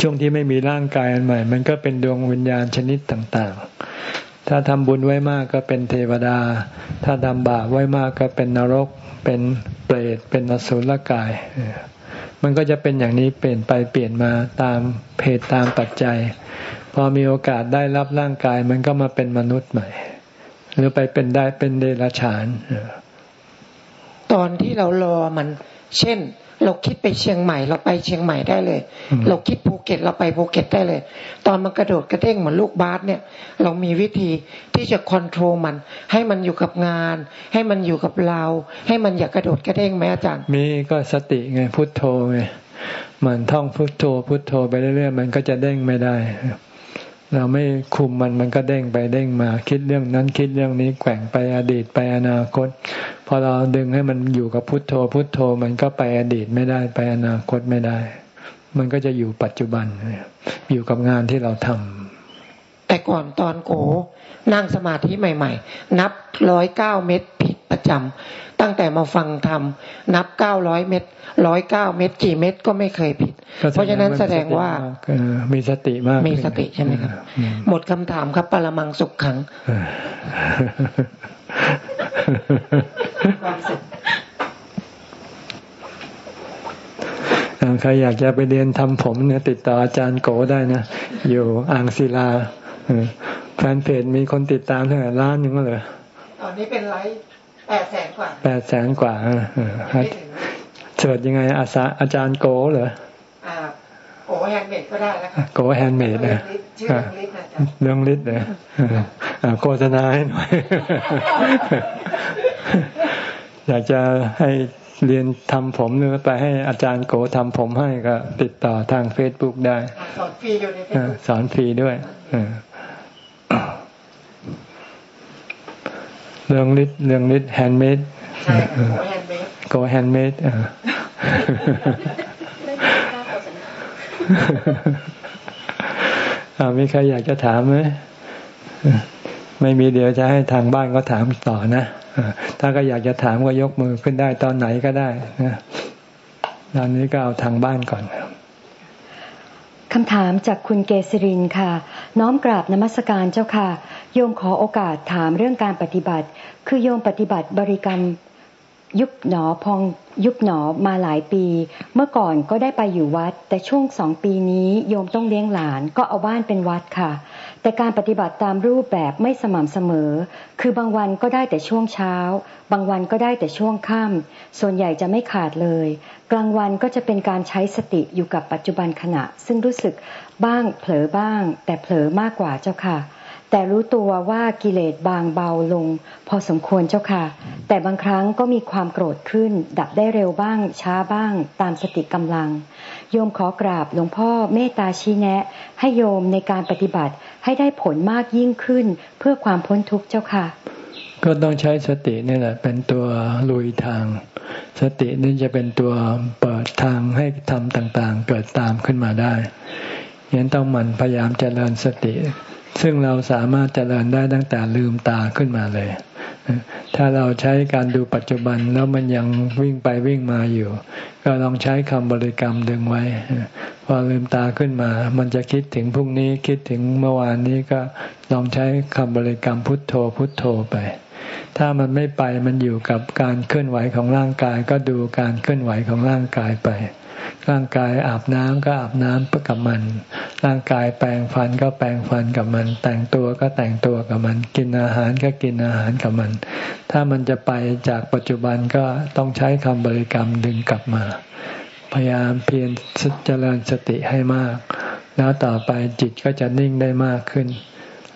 ช่วงที่ไม่มีร่างกายอันใหม่ มันก็เป็นดวงวิญญาณชนิดต่างๆ ถ้าทำบุญไว้มากก็เป็นเทวดา ถ้าทำบาปไว้มากก็เป็นนรก เป็นเปรต เป็นอสุรกาย มันก็จะเป็นอย่างนี้เปลี่ยนไปเปลี่ยนมาตามเพศตามปัจจัย พอมีโอกาสได้รับร่างกาย มันก็มาเป็นมนุษย์ใหม่ หรือไปเป็นได้เป็นเดรัจฉาน ตอนที่เรารอมัน เช่น เราคิดไปเชียงใหม่ เราไปเชียงใหม่ได้เลย เราคิดภูเก็ตเราไปภูเก็ตได้เลย ตอนมันกระโดดกระเด้งเหมือนลูกบาสเนี่ย เรามีวิธีที่จะควบคุมมัน ให้มันอยู่กับงาน ให้มันอยู่กับเรา ให้มันอย่ากระโดดกระเด้งไหมอาจารย์ มีก็สติไงพุทโธไงมันท่องพุทโธพุทโธไปเรื่อยๆมันก็จะเด้งไม่ได้ เราไม่คุมมันมันก็เด้งไปเด้งมา คิดเรื่องนั้นคิดเรื่องนี้แกว่งไปอดีตไปอนาคต พอเราดึงให้มันอยู่กับพุทโธ พุทโธมันก็ไปอดีตไม่ได้ไปอนาคตไม่ได้ มันก็จะอยู่ปัจจุบัน อยู่กับงานที่เราทำแต่ก่อนตอนโกนั่งสมาธิใหม่ ๆ นับร้อยเก้าเม็ดผิดประจำ ตั้งแต่มาฟังธรรมนับเก้าร้อยเม็ดร้อยเก้าเม็ดกี่เม็ดก็ไม่เคยผิด เพราะฉะนั้นแสดงว่ามีสติมาก มีสติใช่ไหมครับ หมดคำถามครับ ปรมังสุขขังใครอยากจะไปเรียนทำผมเนี่ยติดต่ออาจารย์โกได้นะ อยู่อ่างศิลาแฟนเพจมีคนติดตามเท่าไหร่ล้านหนึ่งก็เลยตอนนี้เป็นไลฟ์ แปดแสนกว่าแปดแสนกว่าsearch ยังไงอาสาอาจารย์โกเหรอโก handmade ก็ได้แล้วโก handmade นะเรืองฤทธิ์นะโฆษณาให้หน่อย อยากจะให้เรียนทำผมหรือไปให้อาจารย์โกทำผมให้ก็ติดต่อทางเฟซบุ๊กได้ สอนฟรีด้วยสอนฟรีด้วย เรืองฤทธิ์เรืองฤทธิ์ handmade โก handmade มีใครอยากจะถามไหมไม่มีเดี๋ยวจะให้ทางบ้านก็ถามต่อนะถ้าก็อยากจะถามก็ยกมือขึ้นได้ตอนไหนก็ได้นะตอนนี้ก็เอาทางบ้านก่อน คำถามจากคุณเกษรินค่ะ น้อมกราบนมัสการเจ้าค่ะ โยมขอโอกาสถามเรื่องการปฏิบัติ คือโยมปฏิบัติบริกรรมยุบหนอพองยุบหนอมาหลายปี เมื่อก่อนก็ได้ไปอยู่วัด แต่ช่วงสองปีนี้โยมต้องเลี้ยงหลานก็เอาบ้านเป็นวัดค่ะ แต่การปฏิบัติตามรูปแบบไม่สม่ำเสมอ คือบางวันก็ได้แต่ช่วงเช้า บางวันก็ได้แต่ช่วงค่ำส่วนใหญ่จะไม่ขาดเลย กลางวันก็จะเป็นการใช้สติอยู่กับปัจจุบันขณะ ซึ่งรู้สึกบ้างเผลอบ้าง แต่เผลอมากกว่าเจ้าค่ะ แต่รู้ตัวว่ากิเลสบางเบาลง พอสมควรเจ้าค่ะ แต่บางครั้งก็มีความโกรธขึ้น ดับได้เร็วบ้าง ช้าบ้าง ตามสติกำลัง โยมขอกราบหลวงพ่อเมตตาชี้แนะ ให้โยมในการปฏิบัติให้ได้ผลมากยิ่งขึ้นเพื่อความพ้นทุกข์เจ้าค่ะ ก็ต้องใช้สตินี่แหละ เป็นตัวลุยทาง สตินี่จะเป็นตัวเปิดทางให้ทำต่างๆ เกิดตามขึ้นมาได้ยังต้องหมั่นพยายามเจริญสติ ซึ่งเราสามารถเจริญได้ตั้งแต่ลืมตาขึ้นมาเลย ถ้าเราใช้การดูปัจจุบันแล้วมันยังวิ่งไปวิ่งมาอยู่ ก็ลองใช้คำบริกรรมดึงไว้ พอลืมตาขึ้นมา มันจะคิดถึงพรุ่งนี้คิดถึงเมื่อวานนี้ก็ลองใช้คำบริกรรมพุทโธพุทโธไป ถ้ามันไม่ไปมันอยู่กับการเคลื่อนไหวของร่างกาย ก็ดูการเคลื่อนไหวของร่างกายไป ร่างกายอาบน้ำก็อาบน้ำกับมัน ร่างกายแปรงฟันก็แปรงฟันกับมัน แต่งตัวก็แต่งตัวกับมัน กินอาหารก็กินอาหารกับมัน ถ้ามันจะไปจากปัจจุบันก็ต้องใช้คำบริกรรมดึงกลับมา พยายามเพียรเจริญสติให้มาก แล้วต่อไปจิตก็จะนิ่งได้มากขึ้น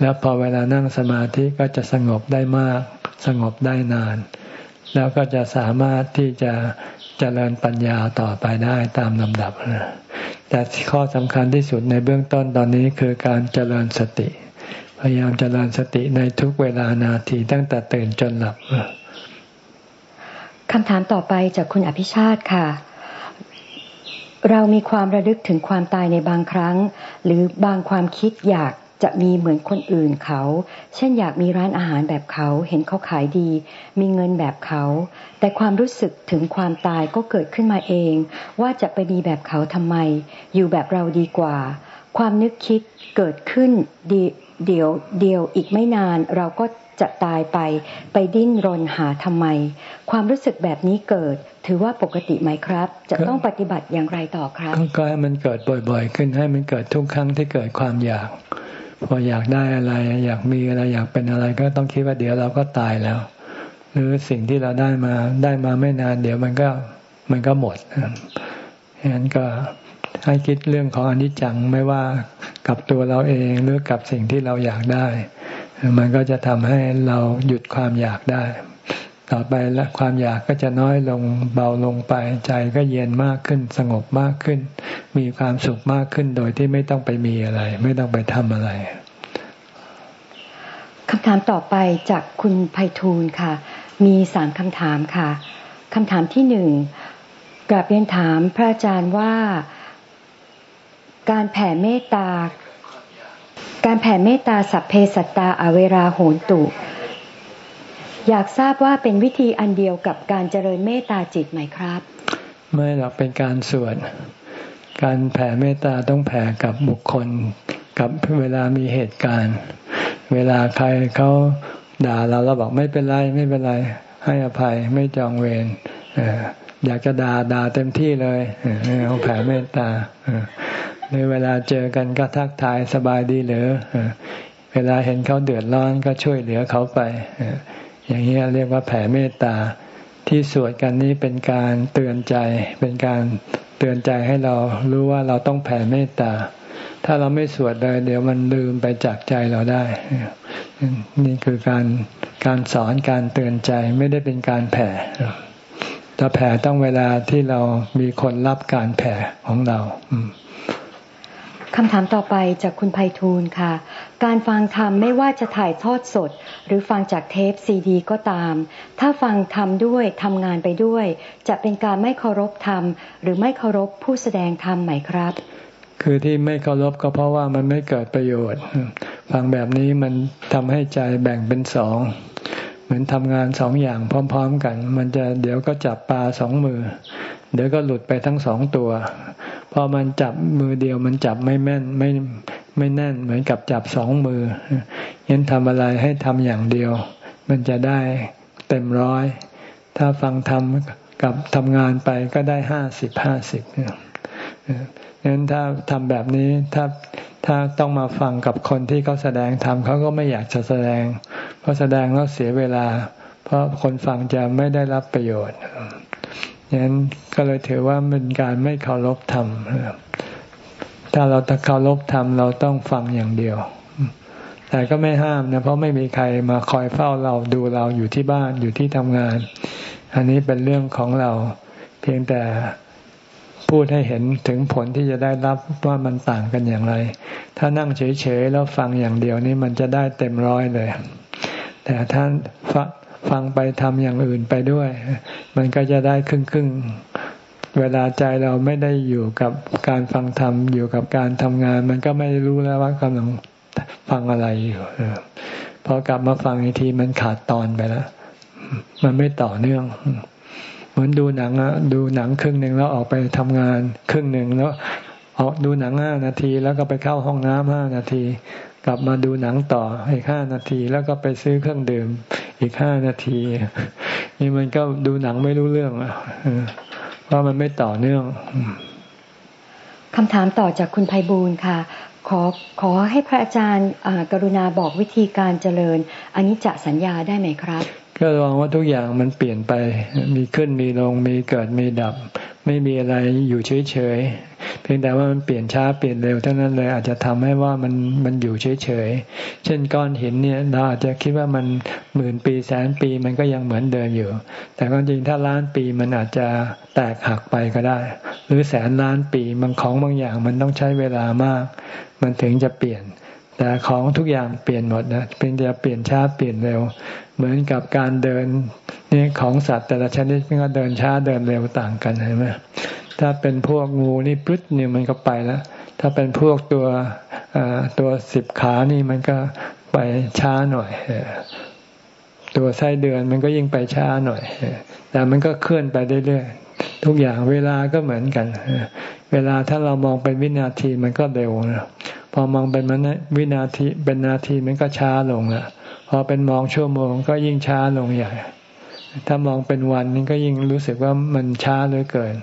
แล้วพอเวลานั่งสมาธิก็จะสงบได้มาก สงบได้นาน แล้วก็จะสามารถที่จะเจริญปัญญาต่อไปได้ตามลำดับ แต่ข้อสำคัญที่สุดในเบื้องต้นตอนนี้คือการเจริญสติ พยายามเจริญสติในทุกเวลานาทีตั้งแต่ตื่นจนหลับคำถามต่อไปจากคุณอภิชาติค่ะ เรามีความระลึกถึงความตายในบางครั้ง หรือบางความคิดอยาก จะมีเหมือนคนอื่นเขา เช่นอยากมีร้านอาหารแบบเขา เห็นเขาขายดี มีเงินแบบเขา แต่ความรู้สึกถึงความตายก็เกิดขึ้นมาเอง ว่าจะไปมีแบบเขาทำไม อยู่แบบเราดีกว่า ความนึกคิดเกิดขึ้นเดี๋ยวเดียวอีกไม่นานเราก็จะตายไป ไปดิ้นรนหาทำไม ความรู้สึกแบบนี้เกิด ถือว่าปกติไหมครับ จะต้องปฏิบัติอย่างไรต่อครับ ก็ให้มันเกิดบ่อยๆ ขึ้นให้มันเกิดทุกครั้งที่เกิดความอยาก พออยากได้อะไร อยากมีอะไรอยากเป็นอะไรก็ต้องคิดว่าเดี๋ยวเราก็ตายแล้ว หรือสิ่งที่เราได้มาได้มาไม่นาน เดี๋ยวมันก็มันก็หมดฉะนั้นก็ให้คิดเรื่องของอนิจจังไม่ว่ากับตัวเราเองหรือกับสิ่งที่เราอยากได้ มันก็จะทำให้เราหยุดความอยากได้ ต่อไปและความอยากก็จะน้อยลงเบาลงไป ใจก็เย็นมากขึ้นสงบมากขึ้น มีความสุขมากขึ้นโดยที่ไม่ต้องไปมีอะไร ไม่ต้องไปทำอะไรคำถามต่อไปจากคุณไพฑูรย์ค่ะ มีสามคำถามค่ะคำถามที่หนึ่งกลับเรียนถามพระอาจารย์ว่า การแผ่เมตตา การแผ่เมตตาสัพเพสัตตาอเวราโหนตุ อยากทราบว่าเป็นวิธีอันเดียวกับการเจริญเมตตาจิตไหมครับ ไม่หรอกเป็นการสวด การแผ่เมตตาต้องแผ่กับบุคคล กับเวลามีเหตุการณ์ เวลาใครเขาด่าเราเราบอกไม่เป็นไรไม่เป็นไร ให้อภัยไม่จองเวรอยากจะด่าด่าเต็มที่เลยเอาแผ่เมตตาในเวลาเจอกันก็ทักทายสบายดีหรือเวลาเห็นเขาเดือดร้อนก็ช่วยเหลือเขาไป อย่างนี้เรียกว่าแผ่เมตตา ที่สวดกันนี้เป็นการเตือนใจ เป็นการเตือนใจให้เรารู้ว่าเราต้องแผ่เมตตา ถ้าเราไม่สวดเลย เดี๋ยวมันลืมไปจากใจเราได้ นี่คือการการสอนการเตือนใจไม่ได้เป็นการแผ่จะแผ่ต้องเวลาที่เรามีคนรับการแผ่ของเราคำถามต่อไปจากคุณไพฑูรย์ค่ะ การฟังธรรมไม่ว่าจะถ่ายทอดสด หรือฟังจากเทปซีดี ก็ตาม ถ้าฟังธรรมด้วยทำงานไปด้วย จะเป็นการไม่เคารพธรรม หรือไม่เคารพผู้แสดงธรรมไหมครับ คือที่ไม่เคารพก็เพราะว่ามันไม่เกิดประโยชน์ ฟังแบบนี้มันทำให้ใจแบ่งเป็นสอง เหมือนทำงานสองอย่างพร้อม ๆ กัน มันจะเดี๋ยวก็จับปลาสองมือ เดี๋ยวก็หลุดไปทั้งสองตัวพอมันจับมือเดียวมันจับไม่แม่นไม่ไม่แน่นเหมือนกับจับสองมือยันทำอะไรให้ทำอย่างเดียว มันจะได้เต็มร้อย ถ้าฟังทำกับทำงานไปก็ได้ห้าสิบห้าสิบ งั้นถ้าทำแบบนี้ถ้าถ้าต้องมาฟังกับคนที่เขาแสดงทำเขาก็ไม่อยากจะแสดง เพราะแสดงแล้วเสียเวลา เพราะคนฟังจะไม่ได้รับประโยชน์อย่างนั้นก็เลยถือว่าเป็นการไม่เคารพธรรมถ้าเราตะเคารพธรรมเราต้องฟังอย่างเดียว แต่ก็ไม่ห้ามนะเพราะไม่มีใครมาคอยเฝ้าเราดูเราอยู่ที่บ้านอยู่ที่ทำงาน อันนี้เป็นเรื่องของเราเพียงแต่ พูดให้เห็นถึงผลที่จะได้รับว่ามันต่างกันอย่างไร ถ้านั่งเฉยๆแล้วฟังอย่างเดียวนี่มันจะได้เต็มร้อยเลย แต่ท่านฟังไปทำอย่างอื่นไปด้วย มันก็จะได้ครึ่งครึ่งเวลาใจเราไม่ได้อยู่กับการฟังธรรมอยู่กับการทำงาน มันก็ไม่รู้แล้วว่ากำลังฟังอะไรอยู่พอกลับมาฟังอีกทีมันขาดตอนไปแล้ว มันไม่ต่อเนื่อง เหมือนดูหนังอะดูหนังครึ่งหนึ่งแล้วออกไปทำงานครึ่งหนึ่งแล้วออกดูหนังห้านาทีแล้วก็ไปเข้าห้องน้ำห้านาที กลับมาดูหนังต่ออีกห้านาที แล้วก็ไปซื้อเครื่องดื่ม อีกห้านาที นี่มันก็ดูหนังไม่รู้เรื่องอะเพราะมันไม่ต่อเนื่องคำถามต่อจากคุณไพบูลค่ะ ขอขอให้พระอาจารย์กรุณาบอกวิธีการเจริญอันนี้จะสัญญาได้ไหมครับ ก็ลองว่าทุกอย่างมันเปลี่ยนไป มีขึ้นมีลง มีเกิดมีดับ ไม่มีอะไรอยู่เฉยๆ เพียงแต่ว่ามันเปลี่ยนช้าเปลี่ยนเร็วเท่านั้นเลยอาจจะทำให้ว่ามันมันอยู่เฉยๆ เช่นก้อนหินเนี่ยเราอาจจะคิดว่ามันหมื่นปีแสนปีมันก็ยังเหมือนเดิมอยู่ แต่ความจริงถ้าล้านปีมันอาจจะแตกหักไปก็ได้ หรือแสนล้านปีบางของบางอย่างมันต้องใช้เวลามาก มันถึงจะเปลี่ยนแต่ของทุกอย่างเปลี่ยนหมดนะเพียงแต่เปลี่ยนช้าเปลี่ยนเร็ว เหมือนกับการเดินนี่ของสัตว์แต่ละชนิดมันก็เดินช้าเดินเร็วต่างกันเห็นไหมถ้าเป็นพวกงูนี่ปึ๊ดเนี่ยมันก็ไปแล้ว ถ้าเป็นพวกตัวตัวสิบขานี่มันก็ไปช้าหน่อยตัวไส้เดือนมันก็ยิ่งไปช้าหน่อยแต่มันก็เคลื่อนไปเรื่อยๆทุกอย่างเวลาก็เหมือนกัน เวลาถ้าเรามองเป็นวินาทีมันก็เร็วนะ พอมองเป็นมันวินาทีเป็นนาทีมันก็ช้าลงละพอเป็นมองชั่วโมงก็ยิ่งช้าลงใหญ่ ถ้ามองเป็นวันนี่ก็ยิ่งรู้สึกว่ามันช้าเหลือเกิน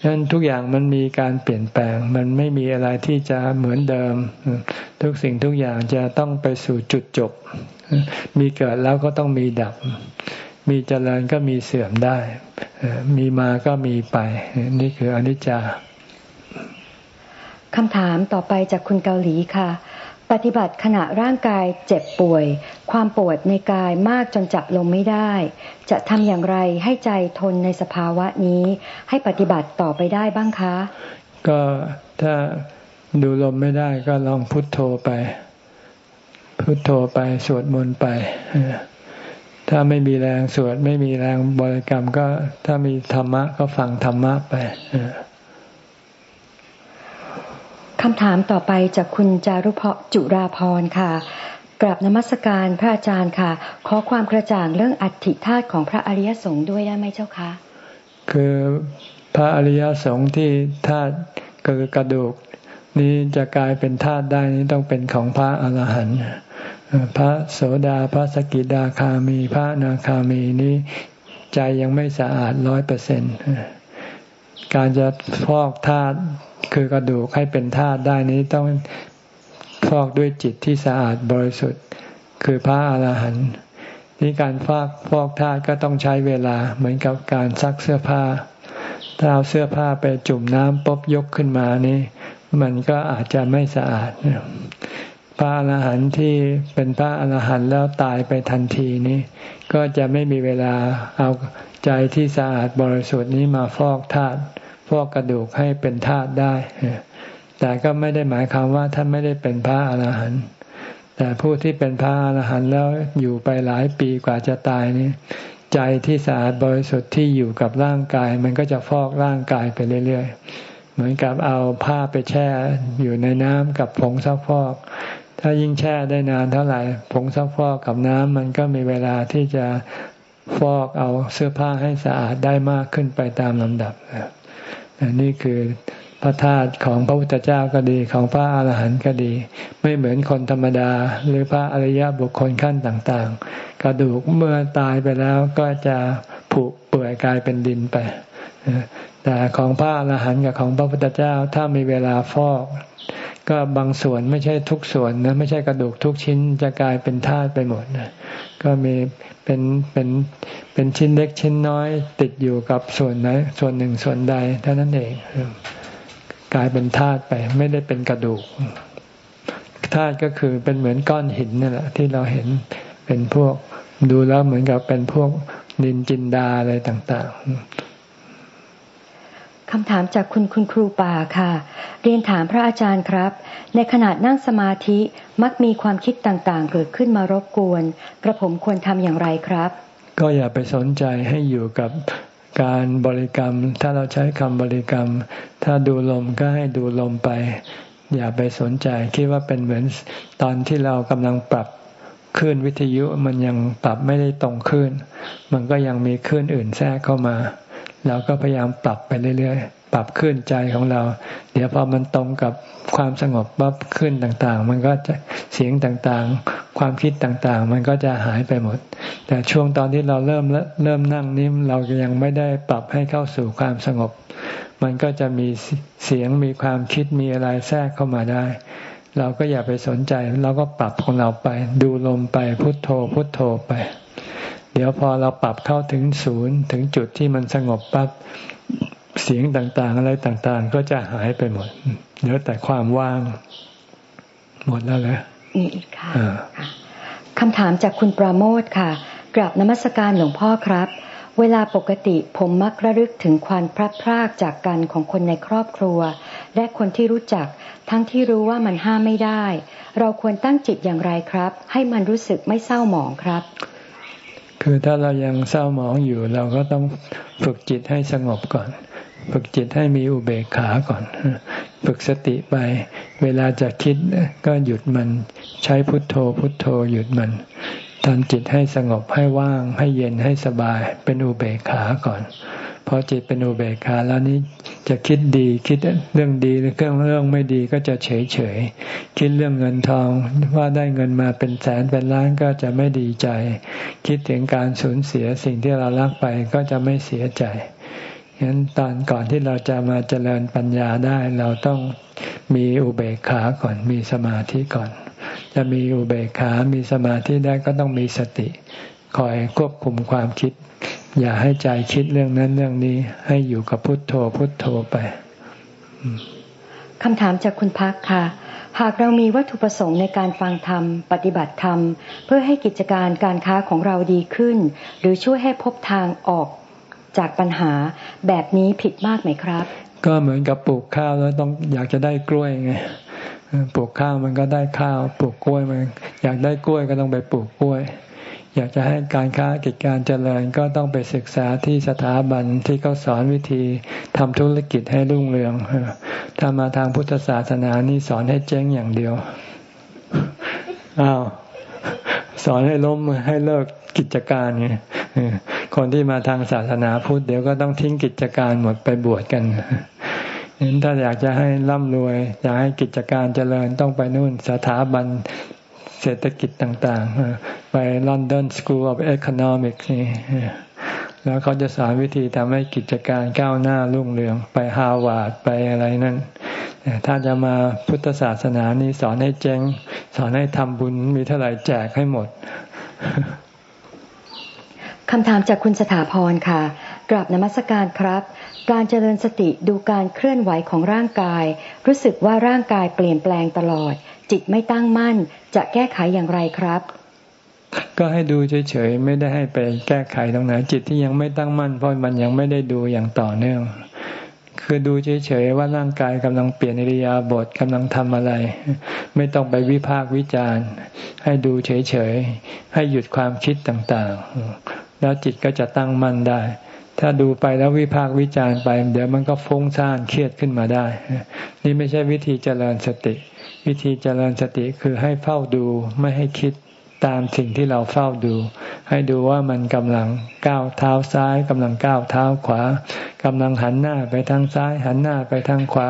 ฉะนั้นทุกอย่างมันมีการเปลี่ยนแปลง มันไม่มีอะไรที่จะเหมือนเดิม ทุกสิ่งทุกอย่างจะต้องไปสู่จุดจบ มีเกิดแล้วก็ต้องมีดับ มีเจริญก็มีเสื่อมได้ มีมาก็มีไป นี่คืออนิจจา คำถามต่อไปจากคุณเกาหลีค่ะ ปฏิบัติขณะร่างกายเจ็บป่วย ความปวดในกายมากจนจับลมไม่ได้ จะทำอย่างไรให้ใจทนในสภาวะนี้ ให้ปฏิบัติต่อไปได้บ้างคะ ก็ถ้าดูลมไม่ได้ก็ลองพุทโธไป พุทโธไปสวดมนต์ไป ถ้าไม่มีแรงสวดไม่มีแรงบริกรรมก็ถ้ามีธรรมะก็ฟังธรรมะไป คำถามต่อไปจากคุณจารุพจุราพรค่ะกราบนมัสการพระอาจารย์ค่ะ ขอความกระจ่างเรื่องอัฐิธาตุของพระอริยสงฆ์ด้วยได้ไหมเจ้าคะ คือพระอริยสงฆ์ที่ธาตุคือกระดูก นี้จะกลายเป็นธาตุได้นี้ต้องเป็นของพระอรหันต์พระโสดาพระสกิดาคามีพระนาคามีนี้ใจยังไม่สะอาดร้อยเปอร์เซ็นต์การจะฟอกธาตุ คือกระดูกให้เป็นธาตุได้นี้ต้องฟอกด้วยจิตที่สะอาดบริสุทธิ์ คือพระอรหันต์นี่การฟอกฟอกธาตุก็ต้องใช้เวลาเหมือนกับการซักเสื้อผ้า ถ้าเอาเสื้อผ้าไปจุ่มน้ำป๊บยกขึ้นมานี่มันก็อาจจะไม่สะอาด พระอรหันต์ที่เป็นพระอรหันต์แล้วตายไปทันทีนี้ ก็จะไม่มีเวลาเอาใจที่สะอาดบริสุทธิ์นี้มาฟอกธาตุ พวกกระดูกให้เป็นธาตุได้ แต่ก็ไม่ได้หมายความว่าท่านไม่ได้เป็นพระอรหันต์แต่ผู้ที่เป็นพระอรหันต์แล้วอยู่ไปหลายปีกว่าจะตายนี้ใจที่สะอาดบริสุทธิ์ที่อยู่กับร่างกาย มันก็จะฟอกร่างกายไปเรื่อยๆ เหมือนกับเอาผ้าไปแช่อยู่ในน้ำกับผงซักฟอก ถ้ายิ่งแช่ได้นานเท่าไหร่ ผงซักฟอกกับน้ำมันก็มีเวลาที่จะฟอกเอาเสื้อผ้าให้สะอาดได้มากขึ้นไปตามลำดับ นี่คือพระธาตุของพระพุทธเจ้าก็ดีของพระอาหารหันต์ก็ดี ไม่เหมือนคนธรรมดา หรือพระอริยบุคคลขั้นต่างๆ กระดูกเมื่อตายไปแล้วก็จะผุเปื่อยกลายเป็นดินไป แต่ของพระอรหันต์กับของพระพุทธเจ้าถ้ามีเวลาฟอก ก็บางส่วนไม่ใช่ทุกส่วนนะไม่ใช่กระดูกทุกชิ้นจะกลายเป็นธาตุไปหมดนะก็มีเป็นเป็น เป็นชิ้นเล็กชิ้นน้อย ติดอยู่กับส่วนไหนส่วนหนึ่งส่วนใดเท่านั้นเองกลายเป็นธาตุไปไม่ได้เป็นกระดูกธาตุก็คือเป็นเหมือนก้อนหินนี่แหละที่เราเห็นเป็นพวกดูแล้วเหมือนกับเป็นพวกนินจินดาอะไรต่างๆคำถามจากคุณคุณครูป่าค่ะ เรียนถามพระอาจารย์ครับ ในขณะนั่งสมาธิมักมีความคิดต่างๆ เกิดขึ้นมารบกวน กระผมควรทำอย่างไรครับ ก็อย่าไปสนใจให้อยู่กับการบริกรรม ถ้าเราใช้คำบริกรรม ถ้าดูลมก็ให้ดูลมไป อย่าไปสนใจคิดว่าเป็นเหมือนตอนที่เรากำลังปรับคลื่นวิทยุมันยังปรับไม่ได้ตรงคลื่น มันก็ยังมีคลื่นอื่นแทรกเข้ามา เราก็พยายามปรับไปเรื่อยๆ ปรับขึ้นใจของเรา เดี๋ยวพอมันตรงกับความสงบปั๊บขึ้นต่างๆ มันก็จะเสียงต่างๆ ความคิดต่างๆ มันก็จะหายไปหมด แต่ช่วงตอนที่เราเริ่มเริ่มนั่งนิ่มเรายังไม่ได้ปรับให้เข้าสู่ความสงบ มันก็จะมีเสียงมีความคิดมีอะไรแทรกเข้ามาได้ เราก็อย่าไปสนใจเราก็ปรับของเราไป ดูลมไปพุทโธ พุทโธไปเดี๋ยวพอเราปรับเข้าถึงศูนย์ถึงจุดที่มันสงบปั๊บ เสียงต่างๆ อะไรต่างๆ ก็จะหายไปหมดเหลือแต่ความว่าง หมดแล้วเลยมีอีกค่ะคำถามจากคุณปราโมทค่ะ กราบนมัสการหลวงพ่อครับ เวลาปกติผมมักระลึกถึงความพลัดพรากจากกันของคนในครอบครัว และคนที่รู้จัก ทั้งที่รู้ว่ามันห้ามไม่ได้ เราควรตั้งจิตอย่างไรครับ ให้มันรู้สึกไม่เศร้าหมองครับ คือถ้าเรายังเศร้าหมองอยู่ เราก็ต้องฝึกจิตให้สงบก่อน ฝึกจิตให้มีอุเบกขาก่อน ฝึกสติไป เวลาจะคิดก็หยุดมัน ใช้พุทโธ พุทโธหยุดมันทำจิตให้สงบให้ว่าง ให้เย็นให้สบาย เป็นอุเบกขาก่อนพอจิตเป็นอุเบกขาแล้วนี้จะคิดดีคิดเรื่องดีหรือเรื่องเรื่องไม่ดีก็จะเฉยเฉยคิดเรื่องเงินทองว่าได้เงินมาเป็นแสนเป็นล้านก็จะไม่ดีใจ คิดถึงการสูญเสียสิ่งที่เรารักไปก็จะไม่เสียใจ ฉะนั้นตอนก่อนที่เราจะมาเจริญปัญญาได้ เราต้องมีอุเบกขาก่อนมีสมาธิก่อน จะมีอุเบกขา มีสมาธิได้ก็ต้องมีสติ คอยควบคุมความคิด อย่าให้ใจคิดเรื่องนั้นเรื่องนี้ ให้อยู่กับพุทโธพุทโธไปคำถามจากคุณพักค่ะ หากเรามีวัตถุประสงค์ในการฟังธรรม ปฏิบัติธรรม เพื่อให้กิจการการค้าของเราดีขึ้น หรือช่วยให้พบทางออก จากปัญหาแบบนี้ผิดมากไหมครับ ก็เหมือนกับปลูกข้าวแล้วต้องอยากจะได้กล้วยไงปลูกข้าวมันก็ได้ข้าวปลูกกล้วยมัน อยากได้กล้วยก็ต้องไปปลูกกล้วย อยากจะให้การค้ากิจการเจริญก็ต้องไปศึกษาที่สถาบันที่เขาสอนวิธีทำธุรกิจให้รุ่งเรืองถ้ามาทางพุทธศาสนานี่สอนให้เจ๊งอย่างเดียวอ้าวสอนให้ล้มให้เลิกกิจการไง คนที่มาทางศาสนาพุทธเดี๋ยวก็ต้องทิ้งกิจการหมดไปบวชกันเห็นถ้าอยากจะให้ร่ำรวย อยากให้กิจการเจริญต้องไปนู่นสถาบันเศรษฐกิจต่าง ๆ ไป London School of Economics นี่แล้วเขาจะสอนวิธีทำให้กิจการก้าวหน้ารุ่งเรือง ไปฮาวาดไปอะไรนั่นถ้าจะมาพุทธศาสนานี้สอนให้เจ๊ง สอนให้ทำบุญมีเท่าไหร่แจกให้หมด คำถามจากคุณสถาพรค่ะ กราบนมัสการครับ การเจริญสติดูการเคลื่อนไหวของร่างกาย รู้สึกว่าร่างกายเปลี่ยนแปลงตลอด จิตไม่ตั้งมั่น จะแก้ไขอย่างไรครับ ก็ให้ดูเฉยๆ ไม่ได้ให้ไปแก้ไขตรงไหนจิตที่ยังไม่ตั้งมั่น เพราะมันยังไม่ได้ดูอย่างต่อเนื่อง คือดูเฉยๆว่าร่างกายกำลังเปลี่ยนอิริยาบถกำลังทำอะไร ไม่ต้องไปวิพากวิจารณ์ ให้ดูเฉยๆ ให้หยุดความคิดต่างๆ แล้วจิตก็จะตั้งมั่นได้ ถ้าดูไปแล้ววิพากษ์วิจารณ์ไป เดี๋ยวมันก็ฟุ้งซ่านเครียดขึ้นมาได้ นี่ไม่ใช่วิธีเจริญสติ วิธีเจริญสติคือให้เฝ้าดูไม่ให้คิดตามสิ่งที่เราเฝ้าดู ให้ดูว่ามันกำลังก้าวเท้าซ้ายกำลังก้าวเท้าขวากำลังหันหน้าไปทางซ้าย หันหน้าไปทางขวา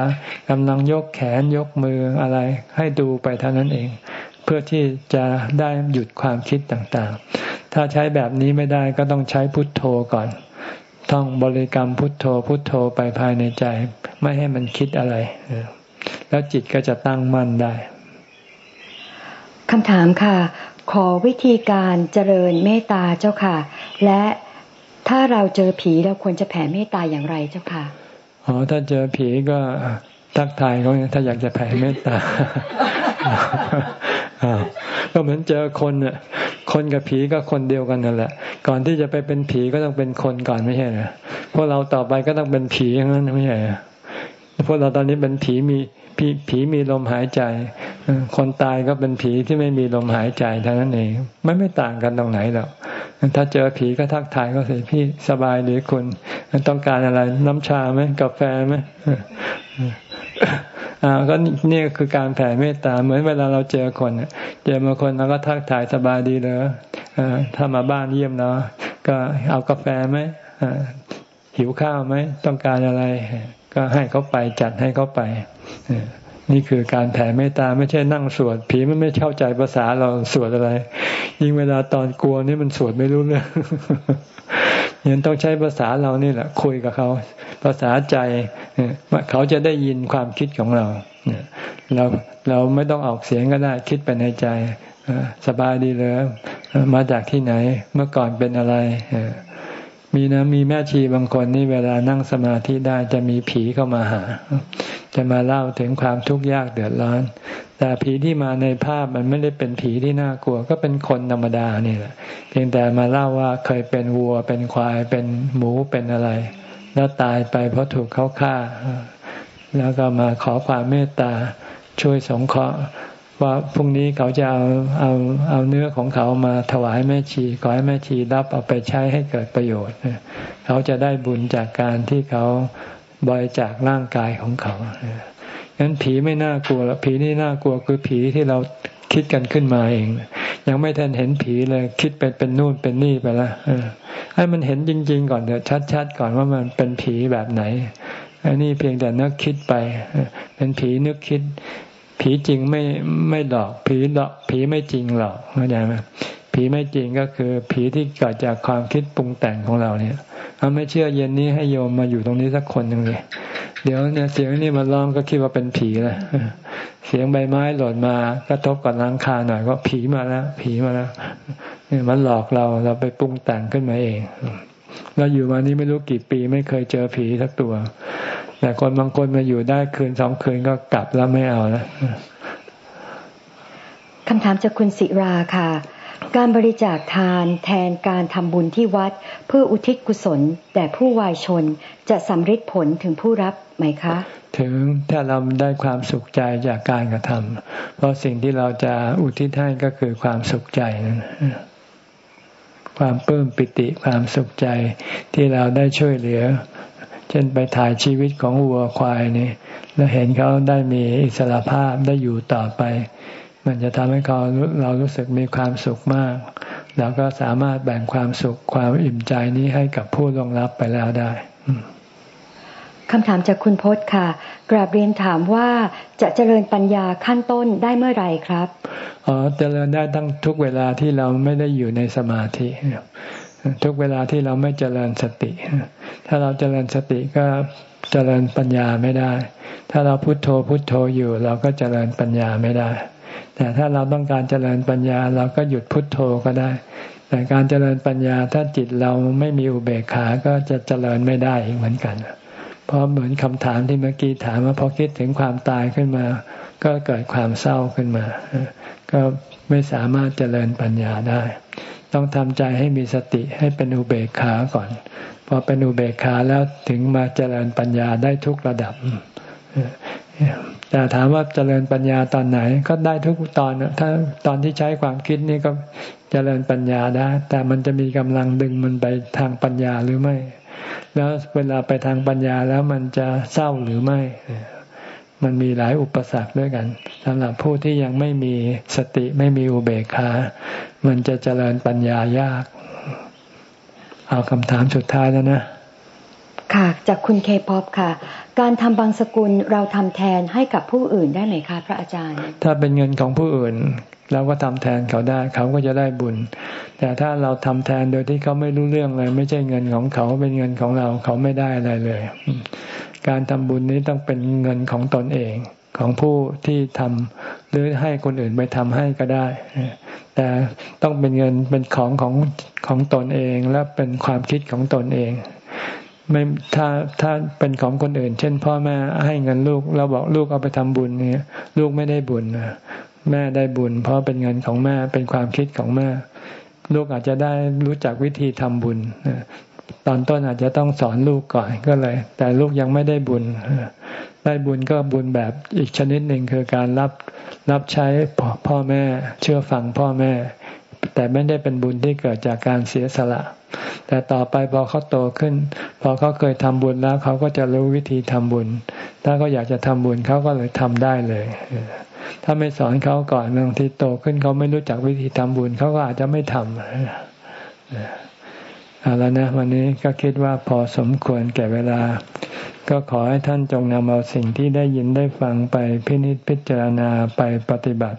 กำลังยกแขนยกมืออะไร ให้ดูไปเท่านั้นเอง เพื่อที่จะได้หยุดความคิดต่างๆ ถ้าใช้แบบนี้ไม่ได้ก็ต้องใช้พุทโธก่อนท่องบริกรรมพุทโธพุทโธไปภายในใจ ไม่ให้มันคิดอะไร แล้วจิตก็จะตั้งมั่นได้คำถามค่ะ ขอวิธีการเจริญเมตตาเจ้าค่ะ และถ้าเราเจอผีเราควรจะแผ่เมตตาอย่างไรเจ้าค่ะอ๋อถ้าเจอผีก็ทักทายเขาถ้าอยากจะแผ่เมตตา ก็เหมือนเจอคนเน่ยคนกับผีก็คนเดียวกันนั่นแหละ ก่อนที่จะไปเป็นผีก็ต้องเป็นคนก่อนไม่ใช่เหรอพวกเราต่อไปก็ต้องเป็นผีอย่างนั้นไม่ใช่เหรอพวกเราตอนนี้เป็นผีมีผีผีมีลมหายใจ คนตายก็เป็นผีที่ไม่มีลมหายใจเท่านั้นเองไม่ไม่ต่างกันตรงไหนหรอกถ้าเจอผีก็ทักทายก็สิพี่สบายหรือคุณ ต้องการอะไรน้ำชาไหมกาแฟไหม อ่าก็นี่คือการแผ่เมตตาเหมือนเวลาเราเจอคนเจอมาคนเราก็ทักทายสบายดีเลยถ้ามาบ้านเยี่ยมเนาะก็เอากาแฟไหมหิวข้าวไหมต้องการอะไร ก็ให้เขาไปจัดให้เขาไปนี่คือการแผ่เมตตาไม่ใช่นั่งสวด ผีมันไม่เข้าใจภาษาเราสวดอะไร ยิ่งเวลาตอนกลัวนี่มันสวดไม่รู้เรื่อง ยังต้องใช้ภาษาเรานี่แหละ คุยกับเขา ภาษาใจเขาจะได้ยินความคิดของเราเราเราไม่ต้องออกเสียงก็ได้ คิดไปในใจสบายดีเลยมาจากที่ไหนเมื่อก่อนเป็นอะไรมีนะมีแม่ชีบางคนนี่เวลานั่งสมาธิได้จะมีผีเข้ามาหา จะมาเล่าถึงความทุกข์ยากเดือดร้อนแต่ผีที่มาในภาพมันไม่ได้เป็นผีที่น่ากลัว ก็เป็นคนธรรมดานี่แหละเพียงแต่มาเล่าว่าเคยเป็นวัวเป็นควายเป็นหมูเป็นอะไร แล้วตายไปเพราะถูกเขาฆ่า แล้วก็มาขอความเมตตาช่วยสงเคราะห์ว่าพรุ่งนี้เขาจะเอาเอาเอาเนื้อของเขามาถวายแม่ชีขอให้แม่ชีรับเอาไปใช้ให้เกิดประโยชน์เขาจะได้บุญจากการที่เขาบริจาคร่างกายของเขา งั้นผีไม่น่ากลัวแล้วผีที่น่ากลัวคือผีที่เราคิดกันขึ้นมาเอง ยังไม่ทันเห็นผีเลย คิดไปเป็นนู่นเป็นนี่ไปละให้มันเห็นจริง ๆ ก่อนเดี๋ยวชัด ๆ ก่อนว่ามันเป็นผีแบบไหน อันนี้เพียงแต่นึกคิดไปเป็นผีนึกคิด ผีจริงไม่ไม่หลอก ผีหลอกผีไม่จริงหลอกเข้าใจไหมผีไม่จริงก็คือ ผีที่เกิดจากความคิดปรุงแต่งของเราเนี่ยเราไม่เชื่อเย็นนี้ให้โยมมาอยู่ตรงนี้สักคนหนึ่งเลย เดี๋ยวเนี่ยเสียงนี่มาร้องก็คิดว่าเป็นผีแล้วเสียงใบไม้หล่นมากระทบกับลังคาหน่อยก็ผีมาแล้วผีมาแล้วเนี่ยมันหลอกเราเราไปปรุงแต่งขึ้นมาเองเราอยู่มานี้ไม่รู้กี่ปีไม่เคยเจอผีสักตัว แต่คนบางคนมาอยู่ได้คืนสองคืนก็กลับแล้วไม่เอาแล้วคำถามจากคุณศิราค่ะ การบริจาคทานแทนการทำบุญที่วัด เพื่ออุทิศกุศลแต่ผู้วายชนจะสำฤทธิ์ผลถึงผู้รับ ไหมคะ ถึงถ้าเราได้ความสุขใจจากการกระทำเพราะสิ่งที่เราจะอุทิศให้ก็คือความสุขใจนั่นความปลื้มปิติความสุขใจที่เราได้ช่วยเหลือ เช่นไปถ่ายชีวิตของวัวควายนี่แล้วเห็นเขาได้มีอิสระภาพได้อยู่ต่อไป มันจะทำให้เขาเรารู้สึกมีความสุขมากเราก็สามารถแบ่งความสุขความอิ่มใจนี้ให้กับผู้ลงรับไปแล้วได้ คำถามจากคุณพศค่ะ กราบเรียนถามว่าจะเจริญปัญญาขั้นต้นได้เมื่อไหร่ครับอ๋อเจริญได้ทั้งทุกเวลาที่เราไม่ได้อยู่ในสมาธิทุกเวลาที่เราไม่เจริญสติ ถ้าเราเจริญสติก็เจริญปัญญาไม่ได้ ถ้าเราพุโทโธพุโทโธอยู่ เราก็เจริญปัญญาไม่ได้ แต่ถ้าเราต้องการเจริญปัญญาเราก็หยุดพุดโทโธก็ได้ แต่การเจริญปัญญาถ้าจิตเราไม่มีอุเบกขา ก็จะเจริญไม่ได้เหมือนกัน เพราะเหมือนคำถามที่เมื่อกี้ถามว่าพอคิดถึงความตายขึ้นมา ก็เกิดความเศร้าขึ้นมา ก็ไม่สามารถเจริญปัญญาได้ ต้องทำใจให้มีสติให้เป็นอุเบกขาก่อน พอเป็นอุเบกขาแล้วถึงมาเจริญปัญญาได้ทุกระดับแต่ถามว่าเจริญปัญญาตอนไหน ก็ได้ทุกตอนถ้าตอนที่ใช้ความคิดนี่ก็เจริญปัญญาได้ แต่มันจะมีกำลังดึงมันไปทางปัญญาหรือไม่ แล้วเวลาไปทางปัญญาแล้วมันจะเศร้าหรือไม่ มันมีหลายอุปสรรคด้วยกันสำหรับผู้ที่ยังไม่มีสติไม่มีอุเบกขา มันจะเจริญปัญญายาก เอาคำถามสุดท้ายแล้วนะ ค่ะ จากคุณเคป๊อปค่ะ การทำบางสกุลเราทำแทนให้กับผู้อื่นได้ไหมคะ พระอาจารย์ ถ้าเป็นเงินของผู้อื่น เราก็ทำแทนเขาได้ เขาก็จะได้บุญ แต่ถ้าเราทำแทนโดยที่เขาไม่รู้เรื่องเลย ไม่ใช่เงินของเขาเป็นเงินของเราเขาไม่ได้อะไรเลย การทำบุญนี้ต้องเป็นเงินของตนเองของผู้ที่ทำหรือให้คนอื่นไปทำให้ก็ได้ แต่ต้องเป็นเงินเป็นของของของตนเองและเป็นความคิดของตนเองไม่ถ้าถ้าเป็นของคนอื่น เช่น พ่อแม่ให้เงินลูกเราบอกลูกเอาไปทำบุญเนี่ยลูกไม่ได้บุญ แม่ได้บุญ เพราะเป็นเงินของแม่เป็นความคิดของแม่ ลูกอาจจะได้รู้จักวิธีทำบุญตอนต้นอาจจะต้องสอนลูกก่อนก็เลย แต่ลูกยังไม่ได้บุญ ได้บุญก็บุญแบบอีกชนิดหนึ่งคือการรับรับใช้พ่อแม่ เชื่อฟังพ่อแม่ แต่ไม่ได้เป็นบุญที่เกิดจากการเสียสละ แต่ต่อไปพอเขาโตขึ้น พอเขาเคยทำบุญแล้วเขาก็จะรู้วิธีทำบุญ ถ้าเขาอยากจะทำบุญเขาก็เลยทำได้เลย ถ้าไม่สอนเขาก่อนบางทีโตขึ้นเขาไม่รู้จักวิธีทำบุญเขาก็อาจจะไม่ทำเอาแล้วนะวันนี้ก็คิดว่าพอสมควรแก่เวลา ก็ขอให้ท่านจงนำเอาสิ่งที่ได้ยินได้ฟังไปพินิจพิจารณาไปปฏิบัติ